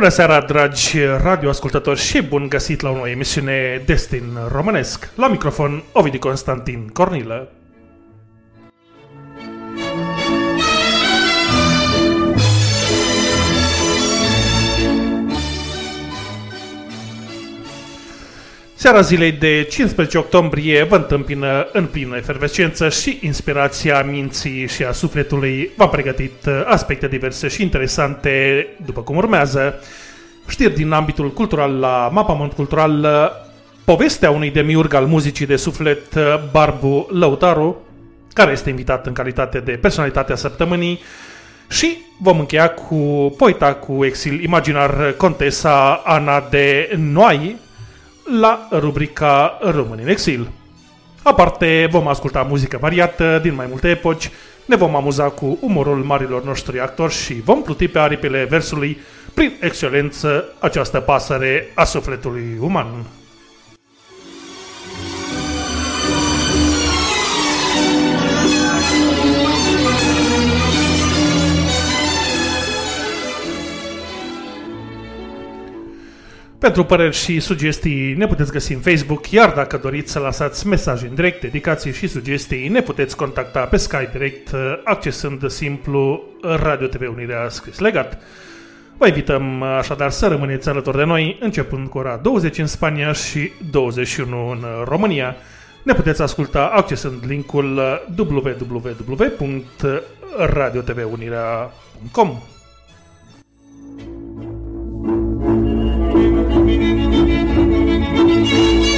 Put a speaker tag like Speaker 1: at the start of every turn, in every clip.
Speaker 1: Bună seara, dragi radioascultători și bun găsit la o nouă emisiune Destin Românesc. La microfon, Ovidiu Constantin Cornilă. Seara zilei de 15 octombrie vă întâmpină în plină efervescență și inspirația minții și a sufletului v-a pregătit aspecte diverse și interesante după cum urmează. Știri din ambitul cultural la Mapamont Cultural, povestea unui demiurg al muzicii de suflet, Barbu Lăutaru, care este invitat în calitate de personalitatea săptămânii, și vom încheia cu poeta cu exil imaginar Contesa Ana de Noai, la rubrica Români în exil. Aparte, vom asculta muzică variată din mai multe epoci, ne vom amuza cu umorul marilor noștri actori și vom pluti pe aripile versului prin excelență această pasăre a sufletului uman. Pentru păreri și sugestii ne puteți găsi în Facebook, iar dacă doriți să lăsați mesaje în direct, dedicații și sugestii, ne puteți contacta pe Skype direct, accesând simplu Radio TV Unirea scris legat. Vă invităm așadar să rămâneți alături de noi, începând cu ora 20 în Spania și 21 în România. Ne puteți asculta accesând linkul www.radiotvunirea.com Thank you.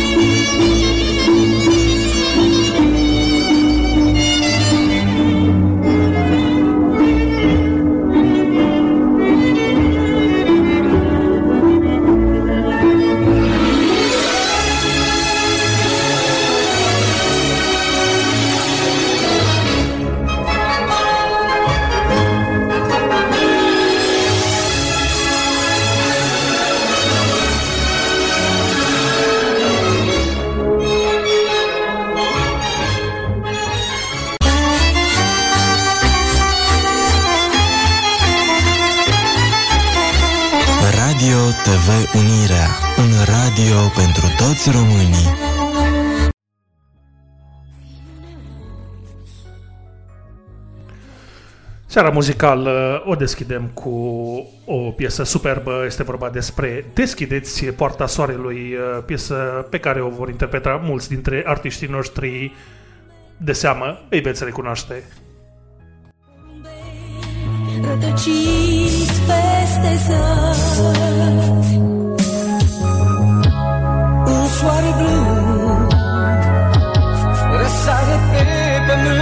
Speaker 2: TV Unirea, un radio pentru toți românii.
Speaker 1: Seara muzicală o deschidem cu o piesă superbă, este vorba despre Deschideți Poarta Soarelui, piesă pe care o vor interpreta mulți dintre artiștii noștri de seamă, îi veți recunoaște. Rătăciți peste zări Un soare blu Răsare pe pământ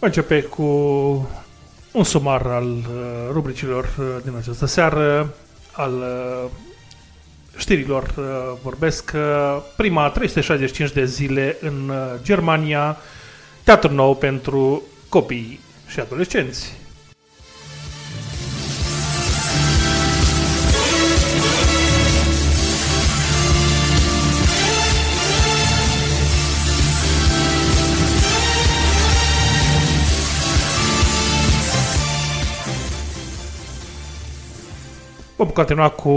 Speaker 1: Va începe cu un sumar al uh, rubricilor uh, din această seară, al uh, știrilor vorbesc. Prima 365 de zile în Germania, teatru nou pentru copii și adolescenți. Vom continua cu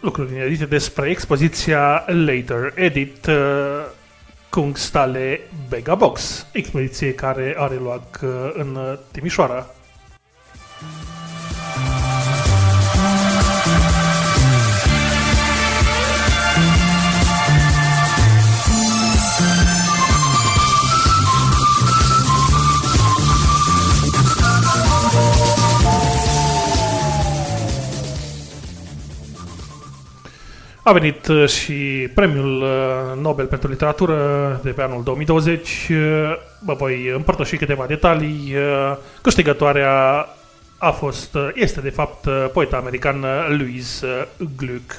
Speaker 1: lucruri inedite despre expoziția Later Edit uh, Kungstale Bega Box, expoziție care are loc uh, în Timișoara. A venit uh, și premiul uh, Nobel pentru literatură de pe anul 2020. Uh, vă voi împărtăși câteva detalii. Câștigătoarea a fost, este de fapt poeta american Louise Gluck.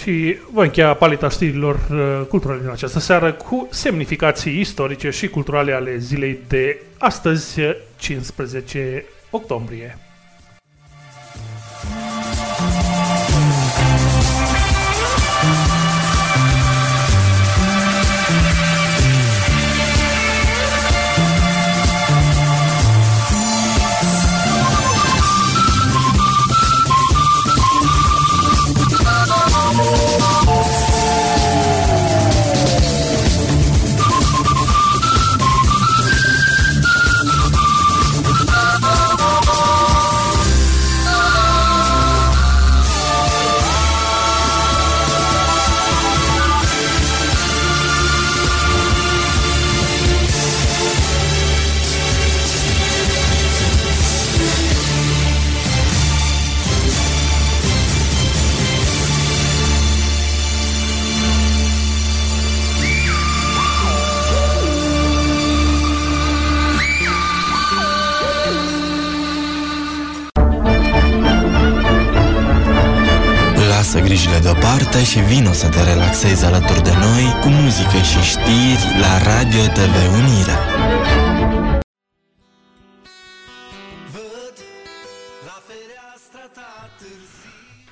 Speaker 1: Și voi încheia paleta știrilor uh, culturale din această seară cu semnificații istorice și culturale ale zilei de astăzi, 15 octombrie.
Speaker 2: Deoparte și vino să te relaxezi alături de noi cu muzică și știri la Radio TV Unirea.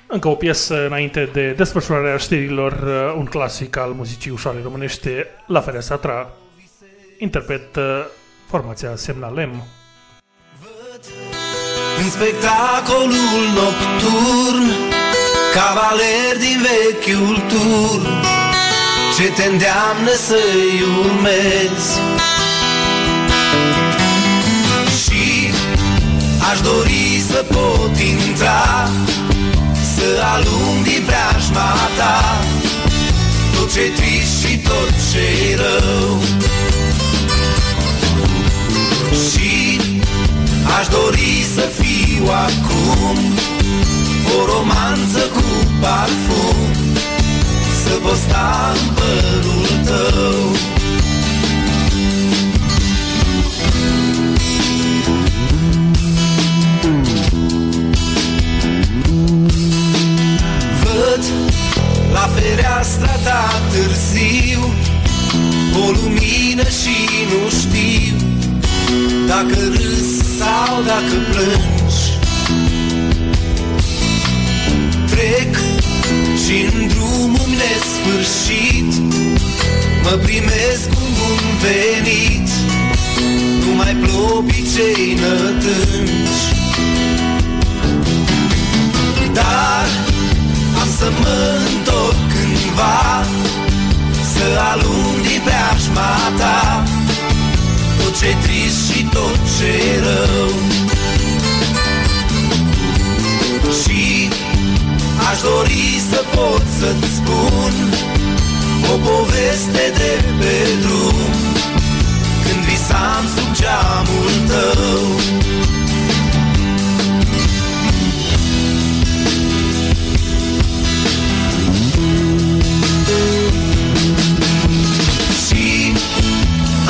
Speaker 1: Încă o piesă înainte de desfășurarea știrilor, uh, un clasic al muzicii ușoare românește, La fereastra ta, interpret uh, formația Semnalem. Văd
Speaker 3: în spectacolul nocturn Cavaler din vechiul tur Ce te îndeamnă să-i urmezi? Și aș dori să pot
Speaker 4: alung din preajma ta Tot ce trist și tot ce rău. Și aș dori să fiu acum O romanță cu parfum. Să pot sta în părul tău. La fereastra ta târziu O lumină și nu știu Dacă râs sau dacă plângi Trec și în drumul nesfârșit Mă primesc cu bun venit. Nu mai plopi cei nătânci Dar am să mă întorc cândva Să alung din preajma ta Tot ce trist și tot ce rău. Și aș dori să pot să-ți spun O poveste de pe drum. Când visam sub geamul tău.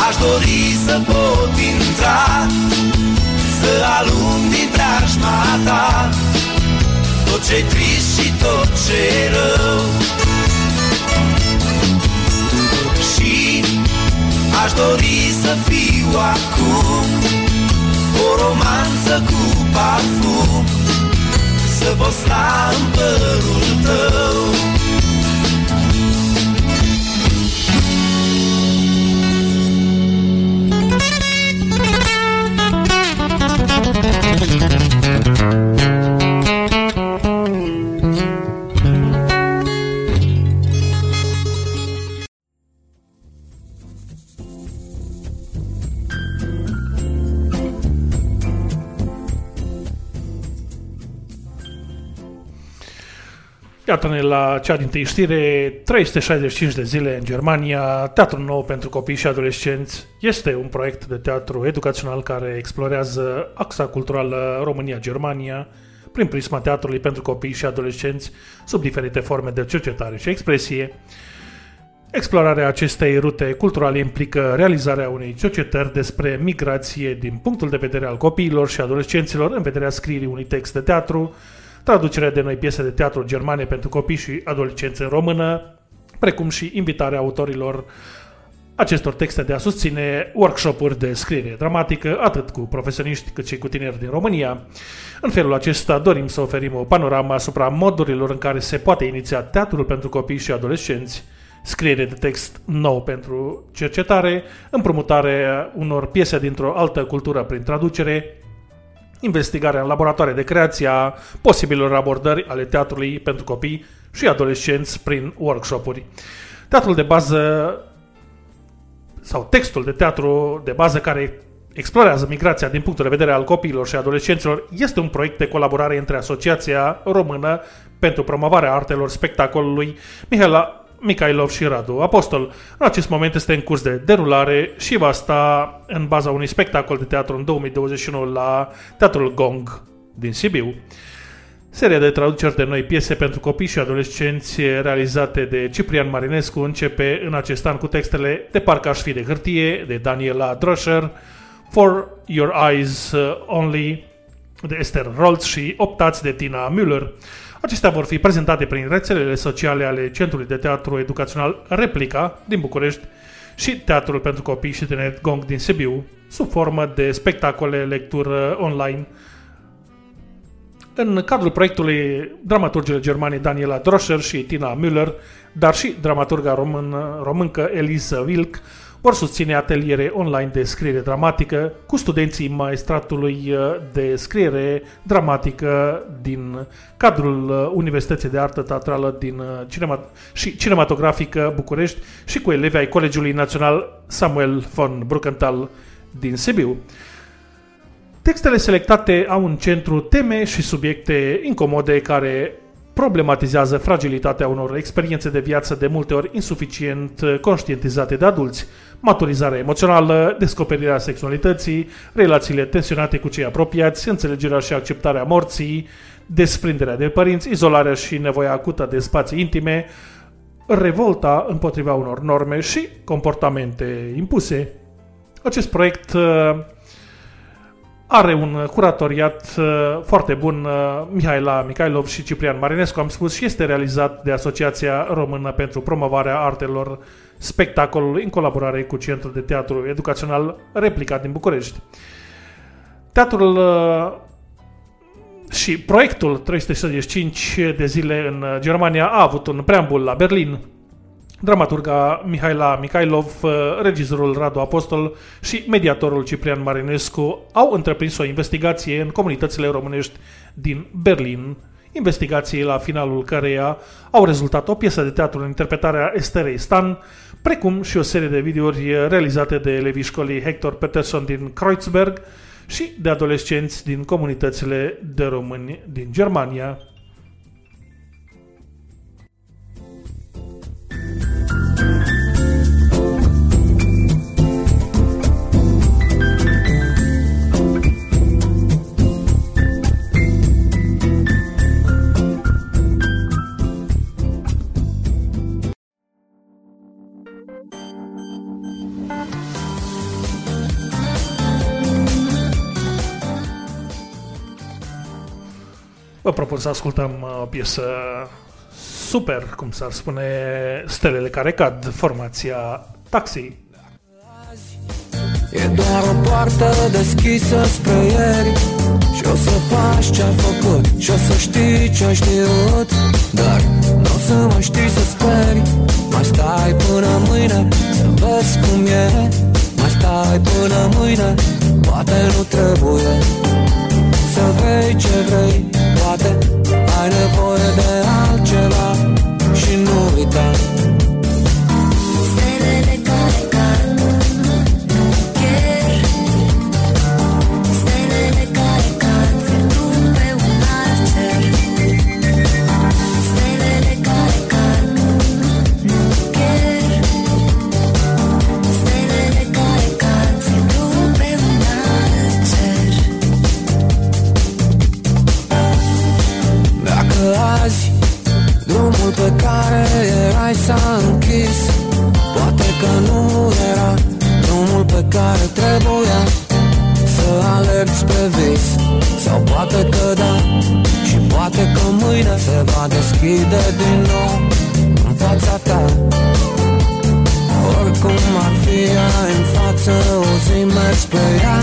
Speaker 4: Aș dori să pot intra Să alung din preajma ta Tot ce trist și tot ce rău. Și aș dori să fiu acum O romanță cu parfum Să pot sta în părul tău
Speaker 1: Iată-ne la cea din tâi știre, 365 de zile în Germania, Teatrul Nou pentru copii și adolescenți este un proiect de teatru educațional care explorează axa culturală România-Germania prin prisma teatrului pentru copii și adolescenți sub diferite forme de cercetare și expresie. Explorarea acestei rute culturale implică realizarea unei cercetări despre migrație din punctul de vedere al copiilor și adolescenților în vederea scrierii unui text de teatru, traducerea de noi piese de teatru germane pentru copii și adolescenți în română, precum și invitarea autorilor acestor texte de a susține workshop-uri de scriere dramatică, atât cu profesioniști cât și cu tineri din România. În felul acesta dorim să oferim o panoramă asupra modurilor în care se poate iniția teatrul pentru copii și adolescenți, scriere de text nou pentru cercetare, împrumutare unor piese dintr-o altă cultură prin traducere, investigarea în laboratoare de creație a posibilor abordări ale teatrului pentru copii și adolescenți prin workshopuri. Teatrul de bază sau textul de teatru de bază care explorează migrația din punctul de vedere al copiilor și adolescenților este un proiect de colaborare între Asociația Română pentru promovarea artelor spectacolului Mihaela Micailov și Radu Apostol. În acest moment este în curs de derulare și va sta în baza unui spectacol de teatru în 2021 la Teatrul Gong din Sibiu. Seria de traduceri de noi piese pentru copii și adolescenți realizate de Ciprian Marinescu începe în acest an cu textele De parcă aș fi de hârtie de Daniela Droscher, For Your Eyes Only de Esther Rolz și Optați de Tina Müller. Acestea vor fi prezentate prin rețelele sociale ale Centrului de Teatru Educațional Replica din București și Teatrul pentru Copii și Tineret Gong din Sibiu, sub formă de spectacole, lectură online. În cadrul proiectului, dramaturgele germane Daniela Droscher și Tina Müller, dar și dramaturga român, româncă Elisa Wilk, vor susține ateliere online de scriere dramatică cu studenții maestratului uh, de scriere dramatică din cadrul uh, Universității de Artă Teatrală din uh, cinema și Cinematografică București și cu elevii ai Colegiului Național Samuel von Bruckenthal din Sibiu. Textele selectate au în centru teme și subiecte incomode care problematizează fragilitatea unor experiențe de viață de multe ori insuficient conștientizate de adulți, maturizarea emoțională, descoperirea sexualității, relațiile tensionate cu cei apropiați, înțelegerea și acceptarea morții, desprinderea de părinți, izolarea și nevoia acută de spații intime, revolta împotriva unor norme și comportamente impuse. Acest proiect uh, are un curatoriat uh, foarte bun, uh, Mihaela Micailov și Ciprian Marinescu, am spus, și este realizat de Asociația Română pentru Promovarea Artelor Spectacolului în colaborare cu Centrul de Teatru Educațional Replicat din București. Teatrul și proiectul 365 de zile în Germania a avut un preambul la Berlin. Dramaturga Mihaila Micailov, regizorul Radu Apostol și mediatorul Ciprian Marinescu au întreprins o investigație în comunitățile românești din Berlin, investigații la finalul căreia au rezultat o piesă de teatru în interpretarea Esterei Stan, precum și o serie de videouri realizate de elevii școlii Hector Peterson din Kreuzberg, și de adolescenți din comunitățile de români din Germania. Vă propun să ascultăm uh, o piesă super, cum s-ar spune, stelele care cad, formația Taxi.
Speaker 5: E doar o poartă deschisă spre ieri. Și o să faci ce-ai făcut Și o să știi ce-ai știut. Dar nu o să mă știi să speri. Mai stai până mâine Să vezi cum e. Mai stai până mâine Poate nu trebuie. Să vrei ce vrei Poate ai nevoie de altceva Și nu uita Ai s-a închis. Poate că nu era drumul pe care trebuia Să alerg spre vis. Sau poate că da Și poate că mâine se va deschide din nou În fața ta. Oricum ar fi ea în față O zi mergi spre ea.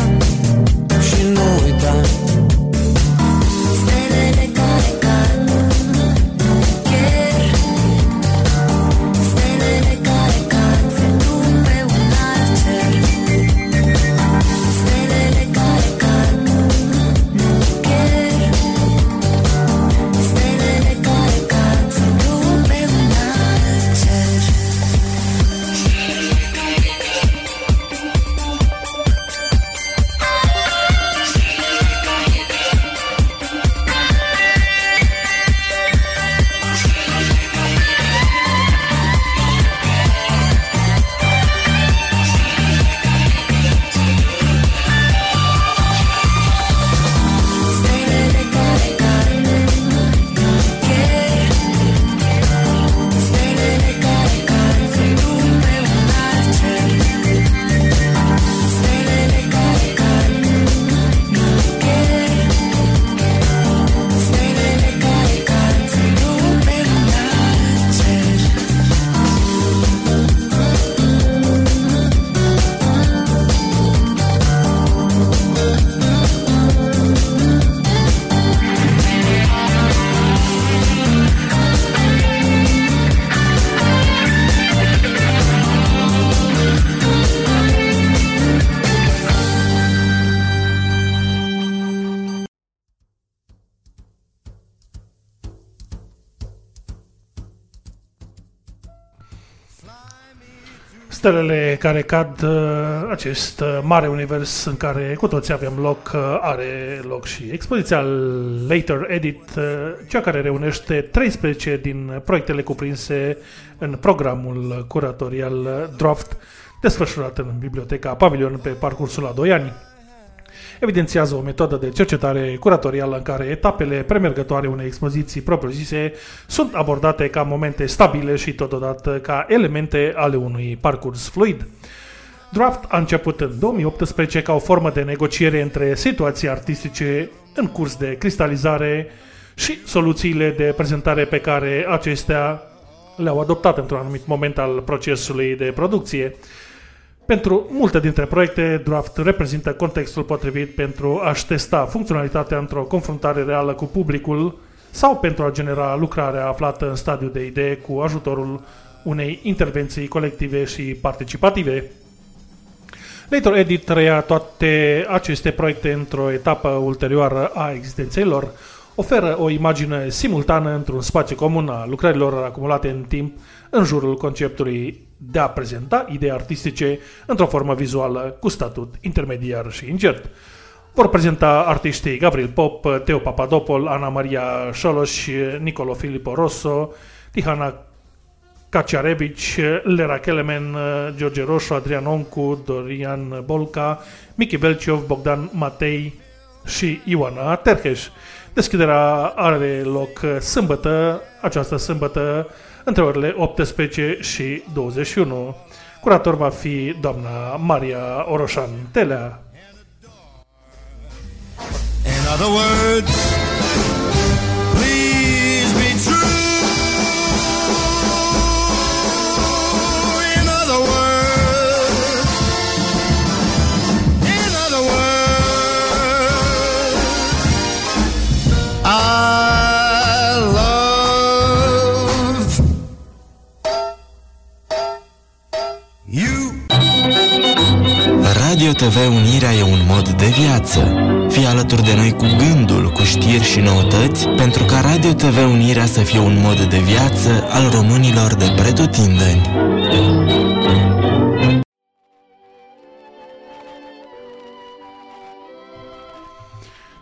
Speaker 1: Stelele care cad, uh, acest uh, mare univers în care cu toți avem loc, uh, are loc și expoziția Later Edit, cea care reunește 13 din proiectele cuprinse în programul curatorial Draft, desfășurat în Biblioteca Pavilion pe parcursul a 2 ani evidențiază o metodă de cercetare curatorială în care etapele premergătoare unei expoziții propriu-zise sunt abordate ca momente stabile și totodată ca elemente ale unui parcurs fluid. Draft a început în 2018 ca o formă de negociere între situații artistice în curs de cristalizare și soluțiile de prezentare pe care acestea le-au adoptat într-un anumit moment al procesului de producție. Pentru multe dintre proiecte, Draft reprezintă contextul potrivit pentru a-și testa funcționalitatea într-o confruntare reală cu publicul sau pentru a genera lucrarea aflată în stadiu de idee cu ajutorul unei intervenții colective și participative. Later Edit trăia toate aceste proiecte într-o etapă ulterioară a existenței lor, oferă o imagine simultană într-un spațiu comun a lucrărilor acumulate în timp în jurul conceptului de a prezenta idei artistice într-o formă vizuală cu statut intermediar și incert. Vor prezenta artiștii Gabriel Pop, Teo Papadopol, Ana Maria Șoloș, Nicolo Filippo Rosso, Tihana Kaciarevici, Lera Kelemen, George Roșu, Adrian Oncu, Dorian Bolca, Miki Belciov, Bogdan Matei și Ioana Terheș. Deschiderea are loc sâmbătă, această sâmbătă, între orele 18 și 21. Curator va fi doamna Maria Oroșan Telea. In other words,
Speaker 2: Radio TV Unirea e un mod de viață. Fii alături de noi cu gândul, cu știri și noutăți, pentru ca Radio TV Unirea să fie un mod de viață al românilor de pretutindeni.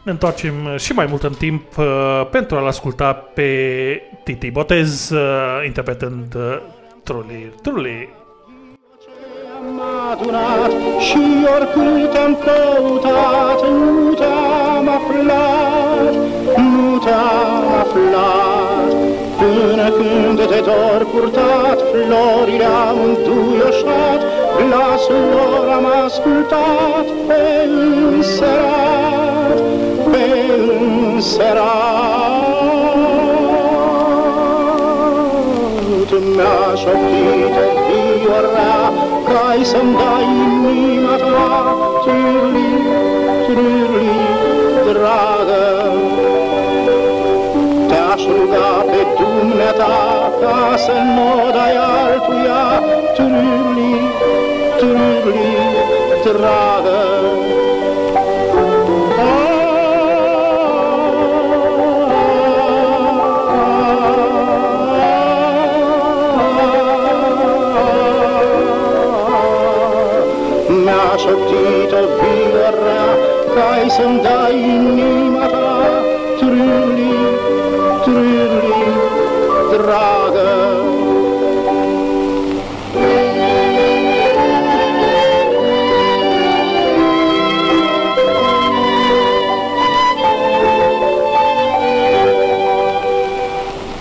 Speaker 1: Ne întoarcem și mai mult în timp uh, pentru a-l asculta pe Titi Botez uh, interpretând uh, Truly, Truly
Speaker 6: adunat și oricât am căutat, nu te-am aflat, nu te-am aflat. Până când te dor purtat, florile am înduioșat, glasul lor am ascultat pe înserat, pe înserat. Mi-a șoptit o viorea, Cai să-mi dai inima ta, Trârli, trârli, dragă. Te-aș ruga pe dumneata, Ca să nu dai altuia, Trârli, trârli, dragă. Să-mi dai inima ta, Trâli, trâli, dragă.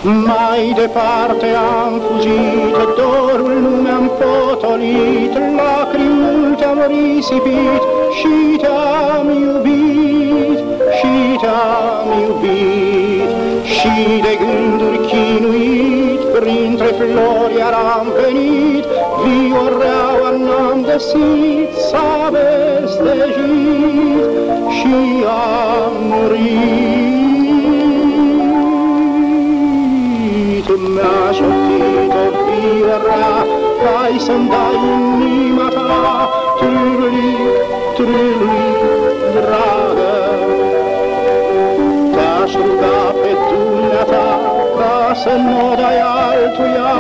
Speaker 6: Mai departe am fugit, dorul nu mi-am potolit, lacrimi te-am risipit și te-am iubit, și te-am iubit, și de gânduri chinuit, printre flori iar am venit, vioreaua n-am găsit, s-a vestejit și am murit. mi-a șoptit-o firea, Hai să-mi dai inima ta, trârli, trârli, dragă. Te-aș ruga pe dumneata, ca să nu dai altuia,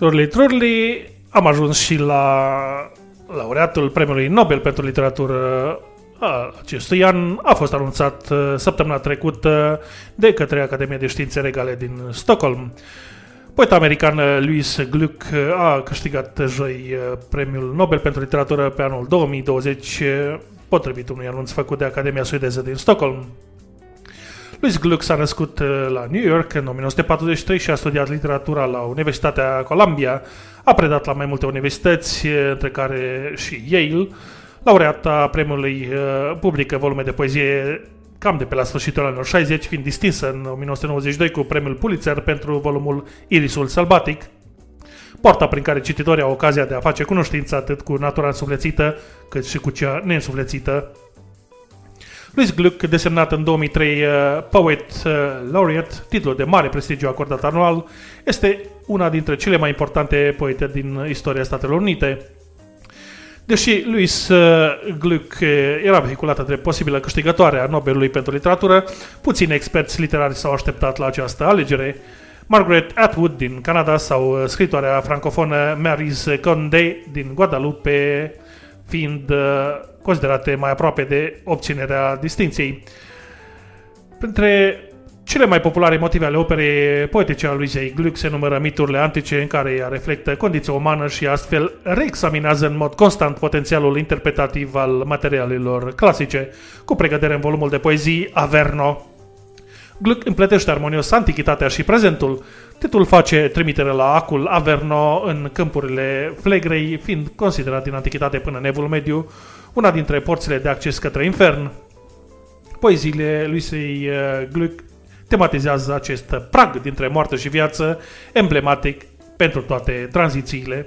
Speaker 1: Trurli, trurli, am ajuns și la laureatul Premiului Nobel pentru Literatură al acestui an. A fost anunțat uh, săptămâna trecută de către Academia de Științe Regale din Stockholm. Poeta american uh, Louis Gluck uh, a câștigat joi uh, Premiul Nobel pentru Literatură pe anul 2020, uh, potrivit unui anunț făcut de Academia Suedeză din Stockholm. Louis Gluck s-a născut uh, la New York în 1943 și a studiat literatura la Universitatea Columbia. A predat la mai multe universități, uh, între care și Yale. Laureata premiului uh, publică volume de poezie cam de pe la sfârșitul anilor 60, fiind distinsă în 1992 cu premiul Pulitzer pentru volumul Irisul Sălbatic, poarta prin care cititorii au ocazia de a face cunoștință atât cu natura însuflețită cât și cu cea neînsuflețită Louis Gluck, desemnat în 2003 uh, Poet uh, Laureate, titlul de mare prestigiu acordat anual, este una dintre cele mai importante poete din istoria Statelor Unite. Deși Louis uh, Gluck uh, era vehiculată de posibilă câștigătoare a Nobelului pentru literatură, puțini experți literari s-au așteptat la această alegere. Margaret Atwood din Canada sau uh, scritoarea francofonă Maryse Condé din Guadalupe, fiind uh, considerate mai aproape de obținerea distinției. Printre cele mai populare motive ale operei poetice a lui Zei Gluck se numără miturile antice în care ea reflectă condiția umană și astfel reexaminează în mod constant potențialul interpretativ al materialelor clasice, cu pregădere în volumul de poezii Averno. Gluck împletește armonios antichitatea și prezentul. Titlul face trimitere la acul Averno în câmpurile Flegrei, fiind considerat din antichitate până în Evul Mediu una dintre porțile de acces către infern. Poeziile lui Sei uh, Gluck tematizează acest prag dintre moarte și viață, emblematic pentru toate tranzițiile.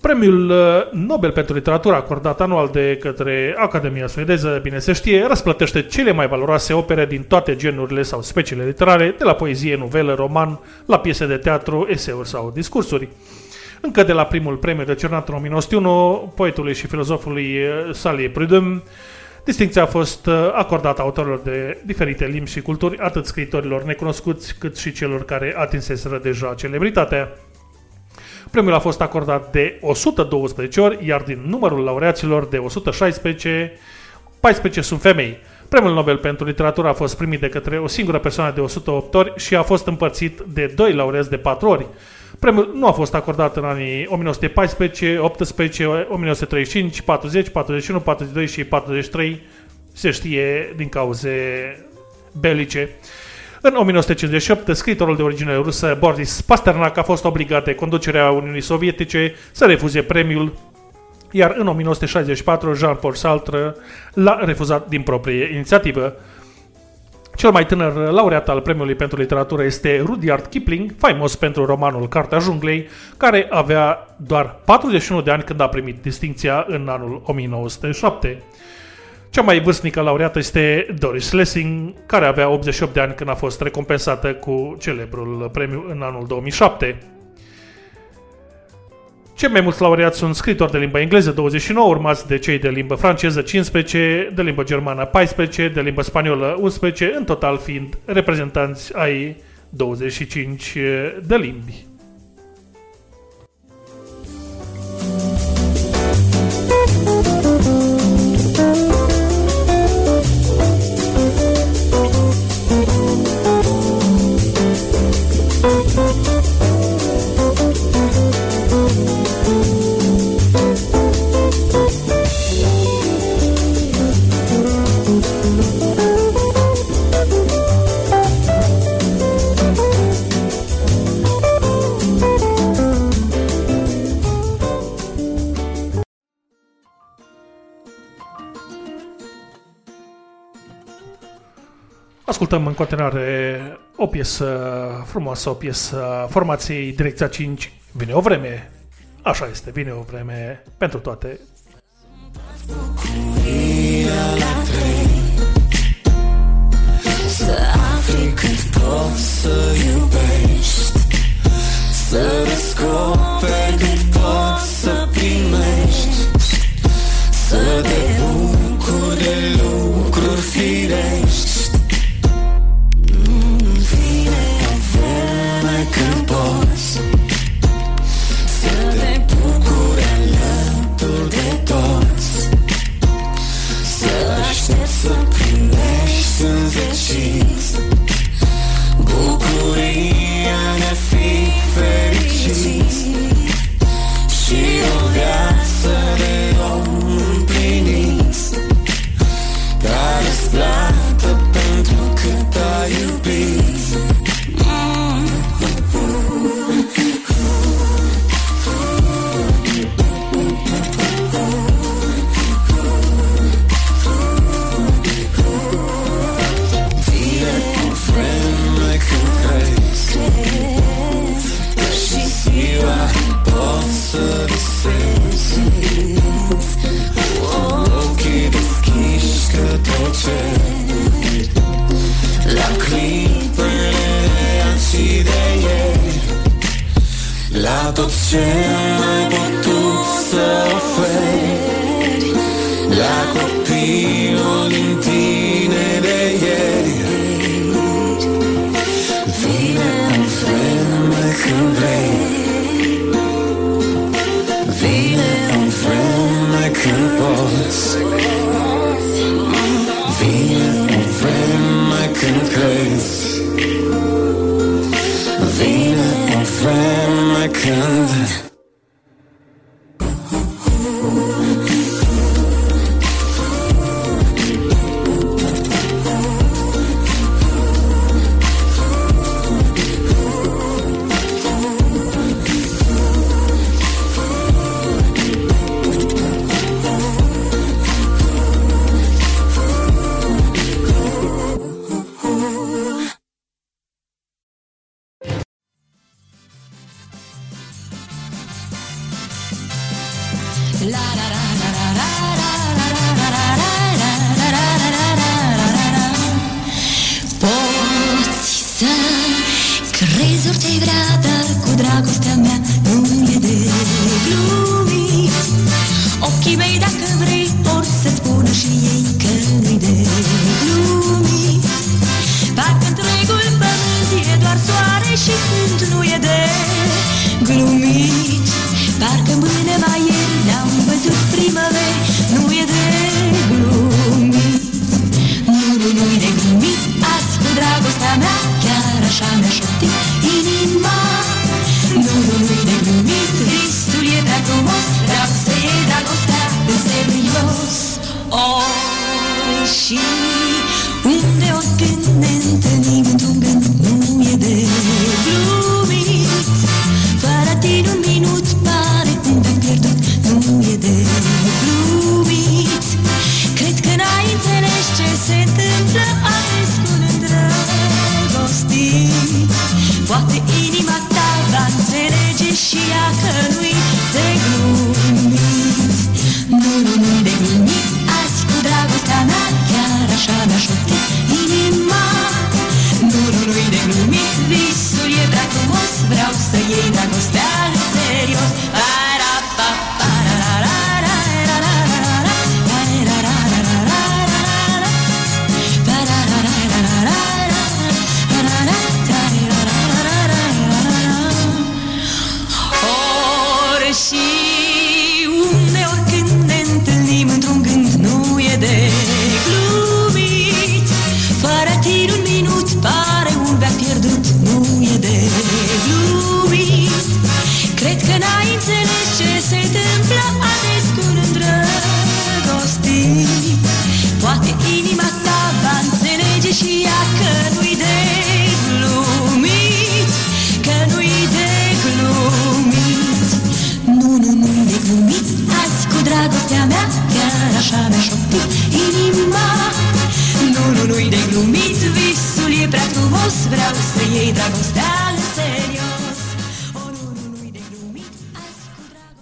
Speaker 1: Premiul uh, Nobel pentru literatură acordat anual de către Academia Suedeză, bine se știe, răsplătește cele mai valoroase opere din toate genurile sau speciile literare, de la poezie, novelă, roman, la piese de teatru, eseuri sau discursuri. Încă de la primul premiu decernat în 1901, poetului și filozofului uh, Sally Prudhomme, Distincția a fost uh, acordată autorilor de diferite limbi și culturi, atât scriitorilor necunoscuți, cât și celor care atinseseră deja celebritatea. Premiul a fost acordat de 112 ori, iar din numărul laureaților de 116, 14 sunt femei. Premiul Nobel pentru literatură a fost primit de către o singură persoană de 108 ori și a fost împărțit de doi laureați de 4 ori. Premiul nu a fost acordat în anii 1914, 18, 1935, 40, 41, 42 și 43, se știe din cauze belice. În 1958, scriitorul de origine rusă Boris Pasternak a fost obligat de conducerea Uniunii Sovietice să refuze premiul, iar în 1964 Jean-Paul Sartre l-a refuzat din proprie inițiativă. Cel mai tânăr laureat al premiului pentru literatură este Rudyard Kipling, faimos pentru romanul Cartea Junglei, care avea doar 41 de ani când a primit distinția în anul 1907. Cea mai vârstnică laureată este Doris Lessing, care avea 88 de ani când a fost recompensată cu celebrul premiu în anul 2007. Cei mai mulți laureați sunt scritori de limba engleză 29, urmați de cei de limbă franceză 15, de limbă germană 14, de limbă spaniolă 11, în total fiind reprezentanți ai 25 de limbi. ascultăm în continuare o piesă frumoasă, o piesă formației Direcția 5. Vine o vreme, așa este, vine o vreme pentru toate.
Speaker 7: Să afli
Speaker 8: cât poți să iubești Să descoperi cât poți să primești Să te bucuri de lucruri firești poți Să te bucuri alături de toți. Să
Speaker 7: aștept să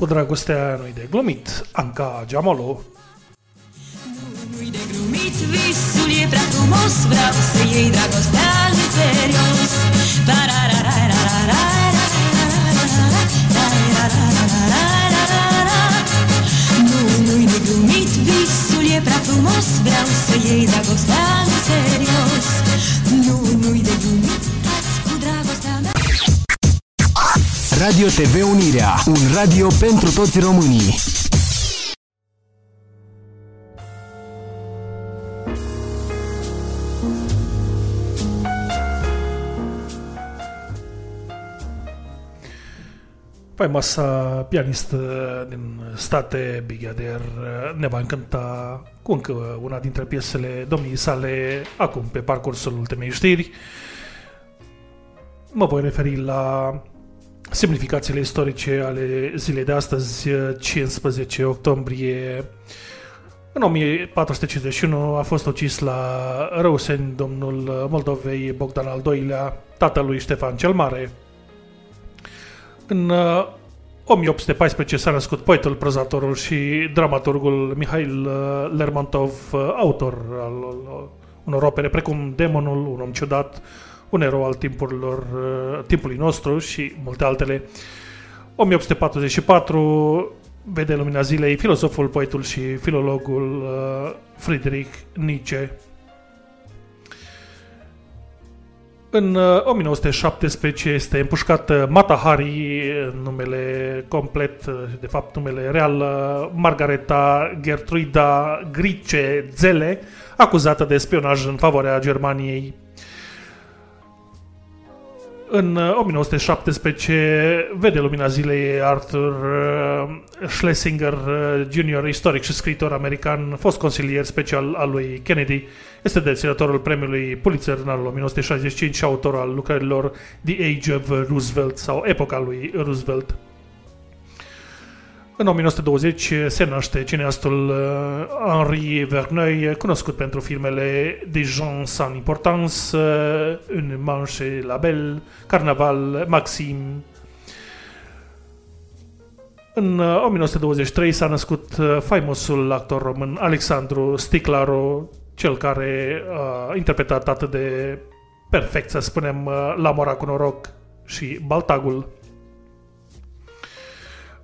Speaker 7: Cu dragostea noi de glumit, Anca Giamolo. Nu-i de glumit, visul e prea frumos, vreau să iei dragostea în serios. Nu-i de glumit, visul e prea frumos, vreau să iei dragostea în serios. Nu-i de glumit,
Speaker 9: Radio TV Unirea, un radio pentru toți românii.
Speaker 1: Faimoasa pianistă din state, Big Adair, ne va încânta cu încă una dintre piesele domniei sale acum pe parcursul ultimei știri. Mă voi referi la semnificațiile istorice ale zilei de astăzi, 15 octombrie. În 1451 a fost ucis la Răuseni domnul Moldovei Bogdan al II-lea, tatălui Ștefan cel Mare. În uh, 1814 s-a născut poetul, prozatorul și dramaturgul Mihail uh, Lermontov, uh, autor al uh, unor opere precum Demonul, Un om ciudat, un erou al timpurilor, uh, timpului nostru și multe altele. 1844 vede lumina zilei filozoful, poetul și filologul uh, Friedrich Nietzsche. În uh, 1917 este împușcat Mata Hari, numele complet, uh, de fapt numele real, uh, Margareta Gertruida Grice Zele, acuzată de spionaj în favoarea Germaniei. În uh, 1917 vede lumina zilei Arthur uh, Schlesinger uh, Jr., istoric și scriitor american, fost consilier special al lui Kennedy. Este deținătorul premiului Pulitzer în anul 1965 și autor al lucrărilor The Age of Roosevelt sau Epoca lui Roosevelt. În 1920 se naște cineastul uh, Henri Verneuil, cunoscut pentru filmele Des gens sans importance, uh, Une manche la belle, Carnaval, Maxime. În uh, 1923 s-a născut uh, faimosul actor român Alexandru Sticlaru, cel care a interpretat atât de perfect, să spunem, uh, La Mora cu noroc și Baltagul.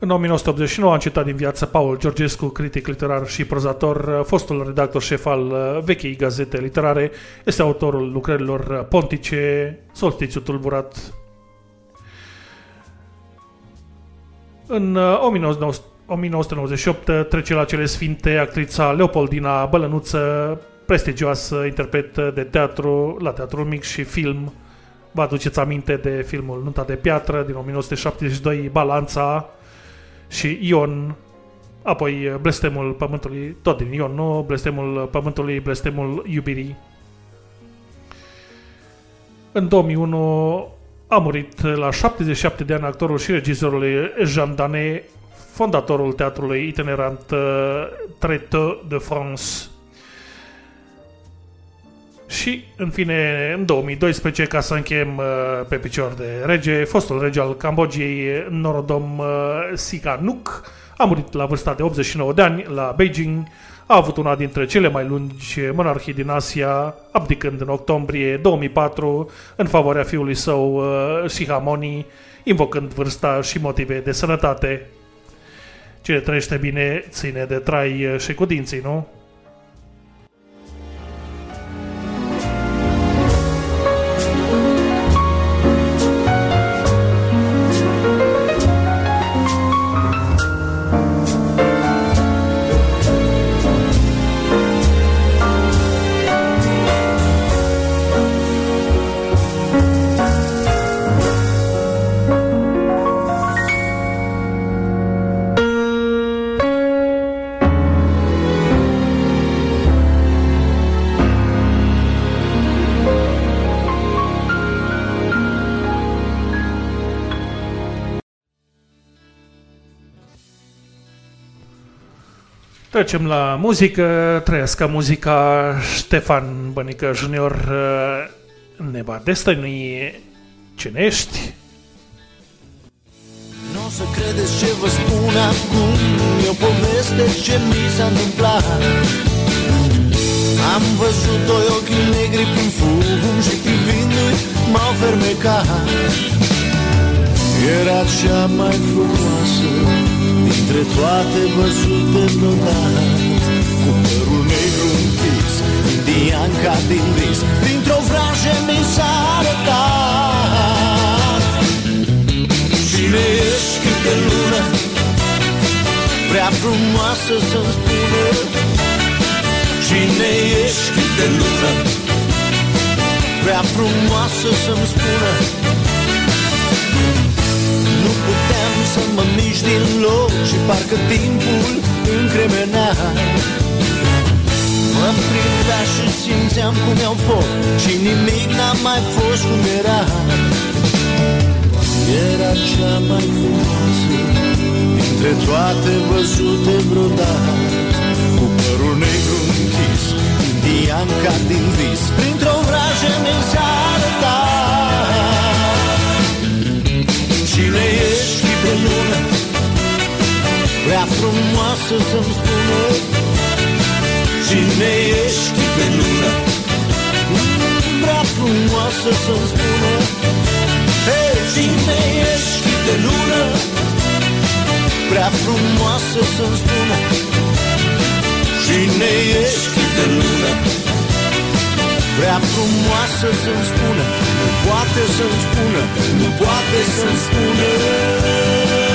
Speaker 1: În 1989 a încetat din viață Paul Georgescu, critic literar și prozator, fostul redactor șef al uh, vechei gazete literare, este autorul lucrărilor uh, pontice, Solstițiul tulburat. În uh, 1990 1998 trece la cele sfinte actrița Leopoldina Bălănuță, prestigioasă interpret de teatru la Teatrul Mic și film. Vă aduceți aminte de filmul Nunta de Piatră din 1972, Balanța, și Ion, apoi blestemul pământului, tot din Ion, nu blestemul pământului, blestemul iubirii. În 2001 a murit la 77 de ani actorul și regizorul Jean Danet, fondatorul teatrului itinerant uh, Traiteur de France. Și, în fine, în 2012, ca să încheiem uh, pe picior de rege, fostul rege al Cambodgiei, Norodom uh, Sihanouk, a murit la vârsta de 89 de ani la Beijing, a avut una dintre cele mai lungi monarhii din Asia, abdicând în octombrie 2004 în favoarea fiului său uh, Sihamoni, invocând vârsta și motive de sănătate. Cine trăiește bine, ține de trai uh, și cu dinții, nu? Trecem la muzică, trăiască muzica Ștefan Bănică Junior uh, ne va destănui cine ești.
Speaker 4: Nu o să credeți ce vă spun acum E o poveste ce mi s-a întâmplat. Am văzut doi ochi negri prin fum și privindu-i m-au fermecat. Era cea mai frumoasă dintre toate văzute vreodată Cu părul negru închis, indian ca din vis Dintr-o vrajă mi s-a arătat. Cine ești cât de lună? Prea frumoasă să-mi spună. Cine ești cât de lună? Prea frumoasă să-mi spună să mă mișc din loc Și parcă timpul încremenea Mă prindea și simțeam cum iau foc Și nimic n-a mai fost cum era. Era cea mai frumoasă Dintre toate văzute vreodată. Cu părul negru închis Indian ca din vis Printr-o vrajă mi s-a arătat frumoasă să-mi spună Cine ești de lună. Prea frumoasă să-mi spună Hei, cine ești de lună? Prea frumoasă să-mi spună Cine ești de lună? Prea frumoasă să-mi spună Nu poate să-mi spună Nu poate să-mi spună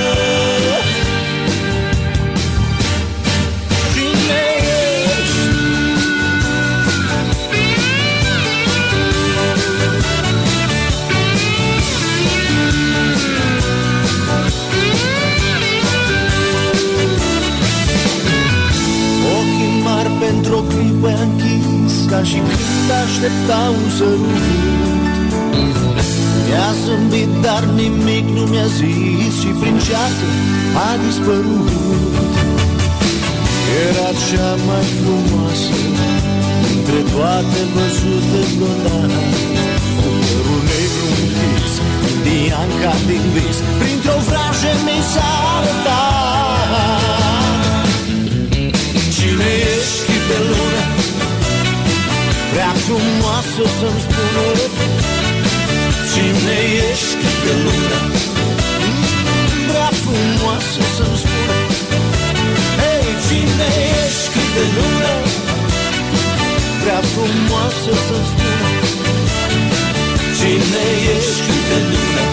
Speaker 4: și când aștepta un sărut Mi-a zâmbit, dar nimic nu mi-a zis Și prin ceasă a dispărut. Era cea mai frumoasă Dintre toate văzute vreodată Cu părul negru închis Indian ca din vis Printr-o vrajă mi s-a arătat frumoasă să-mi spună. Cine ești de lună Prea frumoasă să-mi spună. Hei, cine ești de lună Prea frumoasă să-mi spună. Cine ești de lună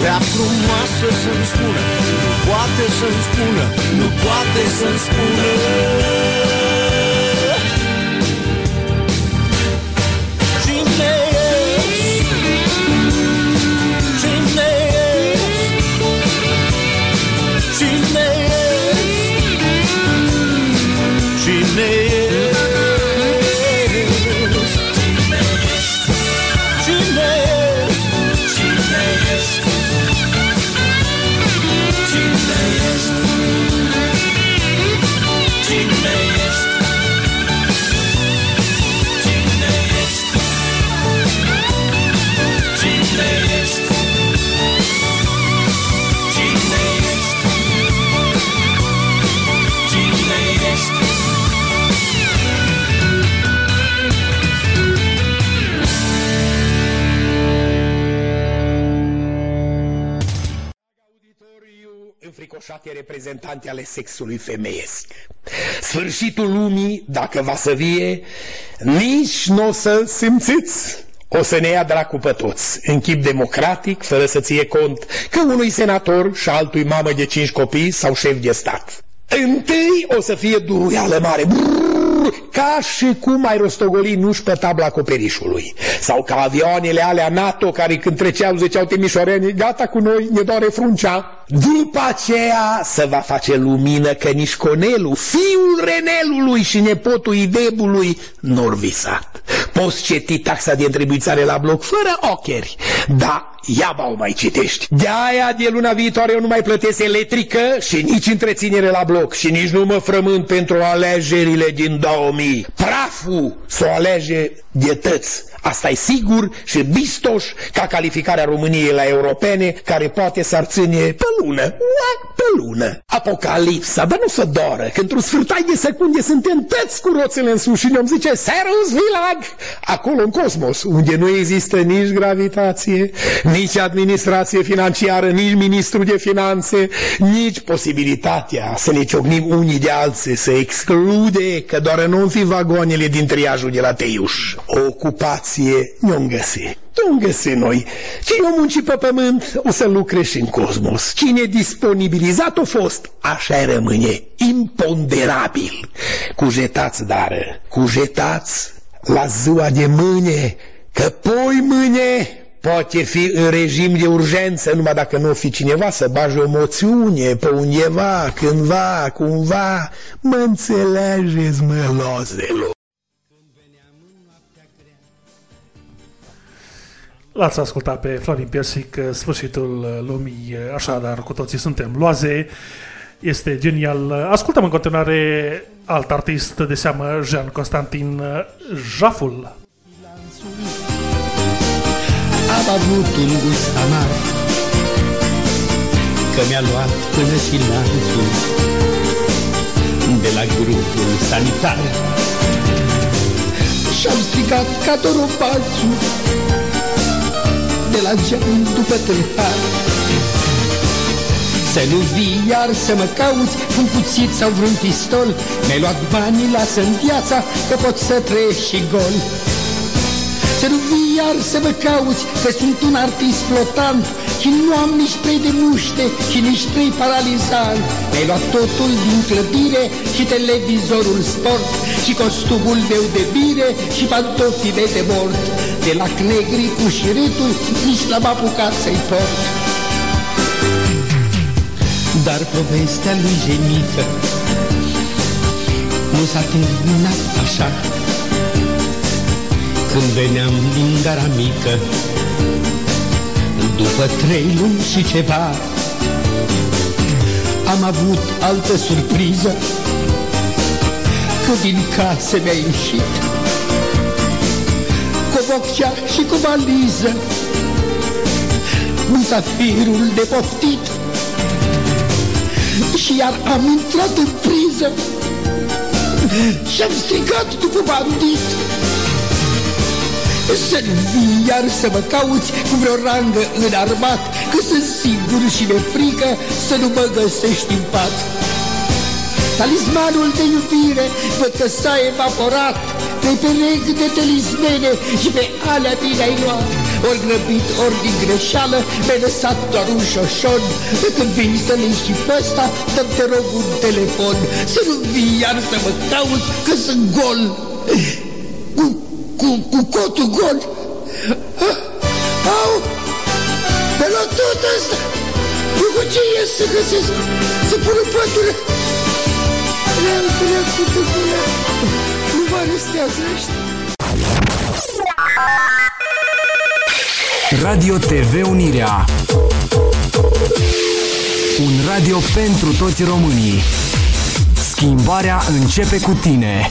Speaker 4: Prea frumoasă să-mi spună. Nu poate să-mi spună. Nu poate să-mi spună
Speaker 10: înfricoșate reprezentante ale sexului femeiesc. Sfârșitul lumii, dacă va să vie, nici nu o să simțiți. O să ne ia dracu pe toți, în chip democratic, fără să ție cont că unui senator și altui mamă de cinci copii sau șef de stat. Întâi o să fie duruială mare, brrr, ca și cum ai rostogoli nuși pe tabla acoperișului. Sau ca avioanele alea NATO care când treceau ziceau timișoreni, gata cu noi, ne doare fruncea. După aceea se va face lumină că nici Conelu, fiul Renelului și nepotul Idebului, n-or visat. Poți citi taxa de întrebuițare la bloc fără ocheri. Da, ia o mai citești. De-aia de luna viitoare eu nu mai plătesc electrică și nici întreținere la bloc și nici nu mă frământ pentru alegerile din 2000. Praful să o alege de tăți. Asta e sigur și bistoș ca calificarea României la europene, care poate s-ar ține pe lună, ua, pe lună. Apocalipsa, dar nu să doră, că într-un sfârtai de secunde suntem tăți cu roțile în sus și ne-om zice Serus Vilag! Acolo în cosmos, unde nu există nici gravitație, nici administrație financiară, nici ministru de finanțe, nici posibilitatea să ne ciocnim unii de alții, să exclude că doar nu fi vagoanele din triajul de la Teiuș. O ocupație ne-om găsi. Nu găsi noi. Cine a muncit pe pământ, o să lucre și în cosmos. Cine disponibilizat a fost, așa rămâne, imponderabil. Cujetați, dar, cujetați la ziua de mâine, că poi mâine poate fi în regim de urgență, numai dacă nu fi cineva să bage o moțiune pe undeva, cândva, cumva, mă înțelegeți, mă, lozelor.
Speaker 1: L-ați ascultat pe Florin Piersic, sfârșitul lumii, așadar cu toții suntem loaze. Este genial. Ascultăm în continuare alt artist de seamă, Jean Constantin Jaful.
Speaker 11: Am avut un gust amar Că mi-a luat până și lanțul De la grupul sanitar. Și-am strigat ca dorobațul De la geam după tâlhar să nu vii iar să mă cauți un cuțit sau vreun pistol. Mi-ai luat banii, lasă-mi viața că pot să trăiesc și gol Să nu vii iar să mă cauți că sunt un artist flotant Și nu am nici trei de muște și nici trei paralizant Mi-ai luat totul din clădire și televizorul sport Și costumul meu de bire și pantofii mei de mort. De la negri cu șiretul nici l-am apucat să-i port. Dar povestea lui Jenică nu s-a terminat așa Când veneam din gara mică După trei luni și ceva Am avut altă surpriză Că din casă mi-a ieșit Cu boccea și cu valiză Musafirul de poftit și iar am intrat în priză și-am strigat după bandit. Să nu vii iar să mă cauți cu vreo rangă în armat, că sunt singur și mi frică să nu mă găsești în pat. Talismanul de iubire văd că s-a evaporat, pe perechi de talismene și pe alea bine ai luat. Ori grăbit, ori din greșeală, mi-ai lăsat doar un șoșon. Când vin să le și pe ăsta, dă te rog un telefon. Să nu vii iar să mă cauți, că sunt gol. Cu, cu, cu cotul gol. Au! Pe la tot asta! Eu cu ce ies să găsesc? Să pun în pătură? Vreau, vreau, vreau, vreau. Nu mă arestează ăștia.
Speaker 9: Radio TV Unirea Un radio pentru toți românii Schimbarea începe cu tine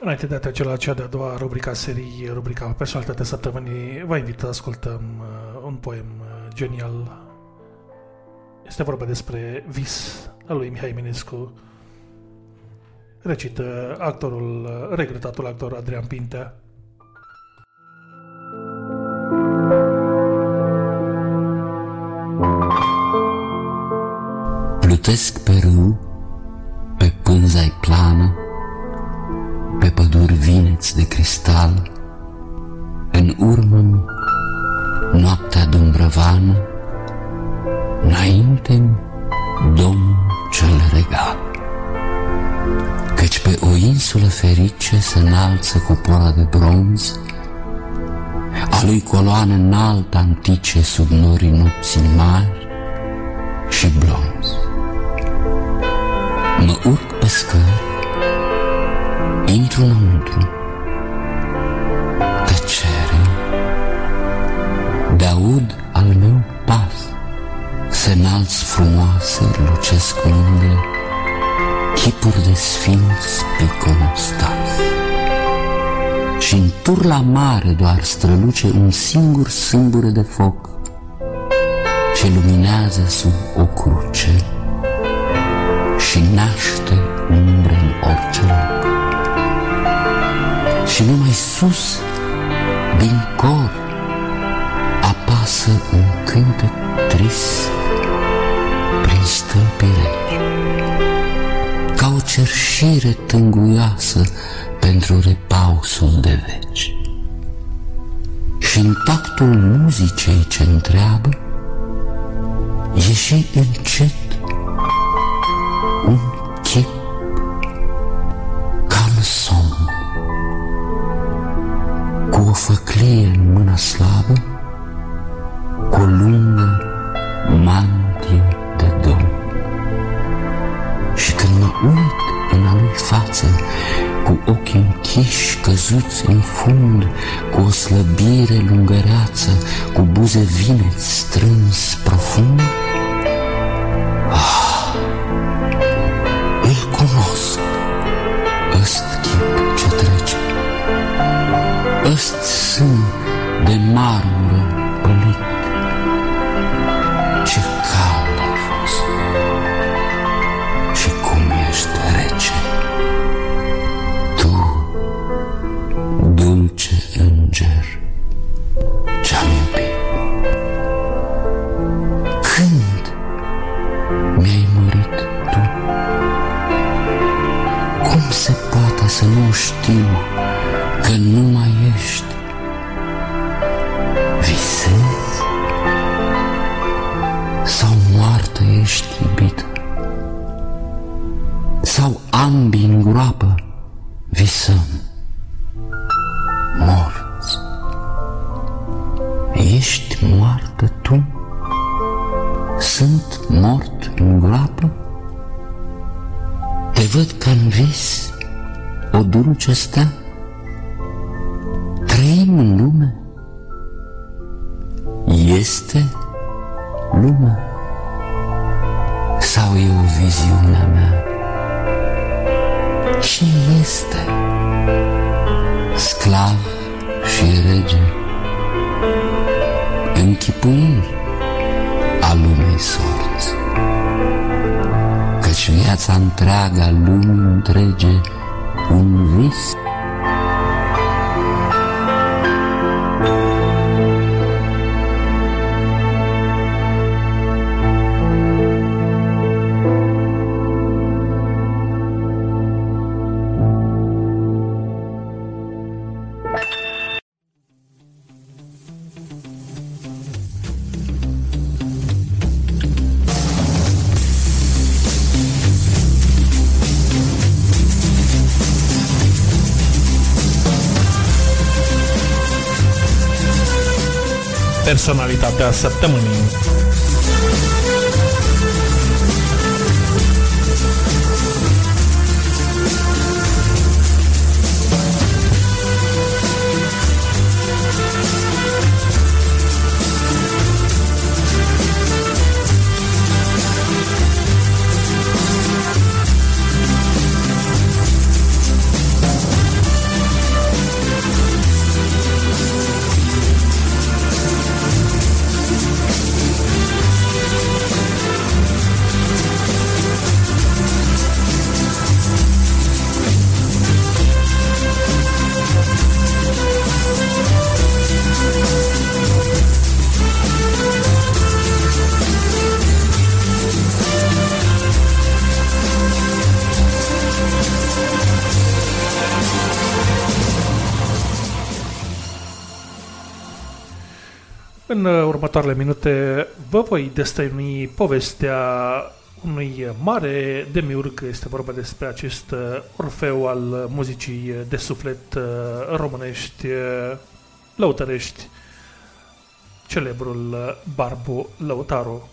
Speaker 1: Înainte de a trece la cea de-a doua rubrica serii, rubrica Personalitate Săptămânii, vă invit să ascultăm uh, un poem uh, genial. Este vorba despre Vis al lui Mihai Minescu. Recită actorul, uh, regretatul actor Adrian Pintea.
Speaker 12: Plutesc pe râu, de cristal, în urmă cărăvană, înainte Domnul cel regal. Căci pe o insulă ferice se înalță cupora de bronz, a lui coloană înaltă antice sub norii nopții mari și blonzi. Mă urc pe scări, intru înăuntru, de aud al meu pas, se înalți frumoase, lucesc unde, chipuri de sfinți piconostas. Și în turla mare doar străluce un singur sâmbure de foc, ce luminează sub o cruce și naște umbre în orice loc. Și numai sus, din cor, apasă un cântec trist prin stâlpii reci, ca o cerșire tânguioasă pentru repausul de veci. Și în tactul muzicei ce întreabă, ieși încet un chip ca în somn, cu o făclie în mână slabă, închiși, căzuți în fund, cu o slăbire lungăreață, cu buze vineți strâns profund, ah, îl cunosc, ăst chip ce trece, ăst sân de marmură dulce stea? Trăim în lume? Este lumea? Sau e o viziune a mea? Cine este? Sclav și rege, închipuiri a lumei sorți. Căci viața întreagă a lumii întrege un vis
Speaker 1: Personalitatea săptămânii. Următoarele minute vă voi destăinui povestea unui mare demiurg. Este vorba despre acest uh, orfeu al muzicii de suflet uh, românești, uh, lăutărești, celebrul uh, Barbu Lăutaru.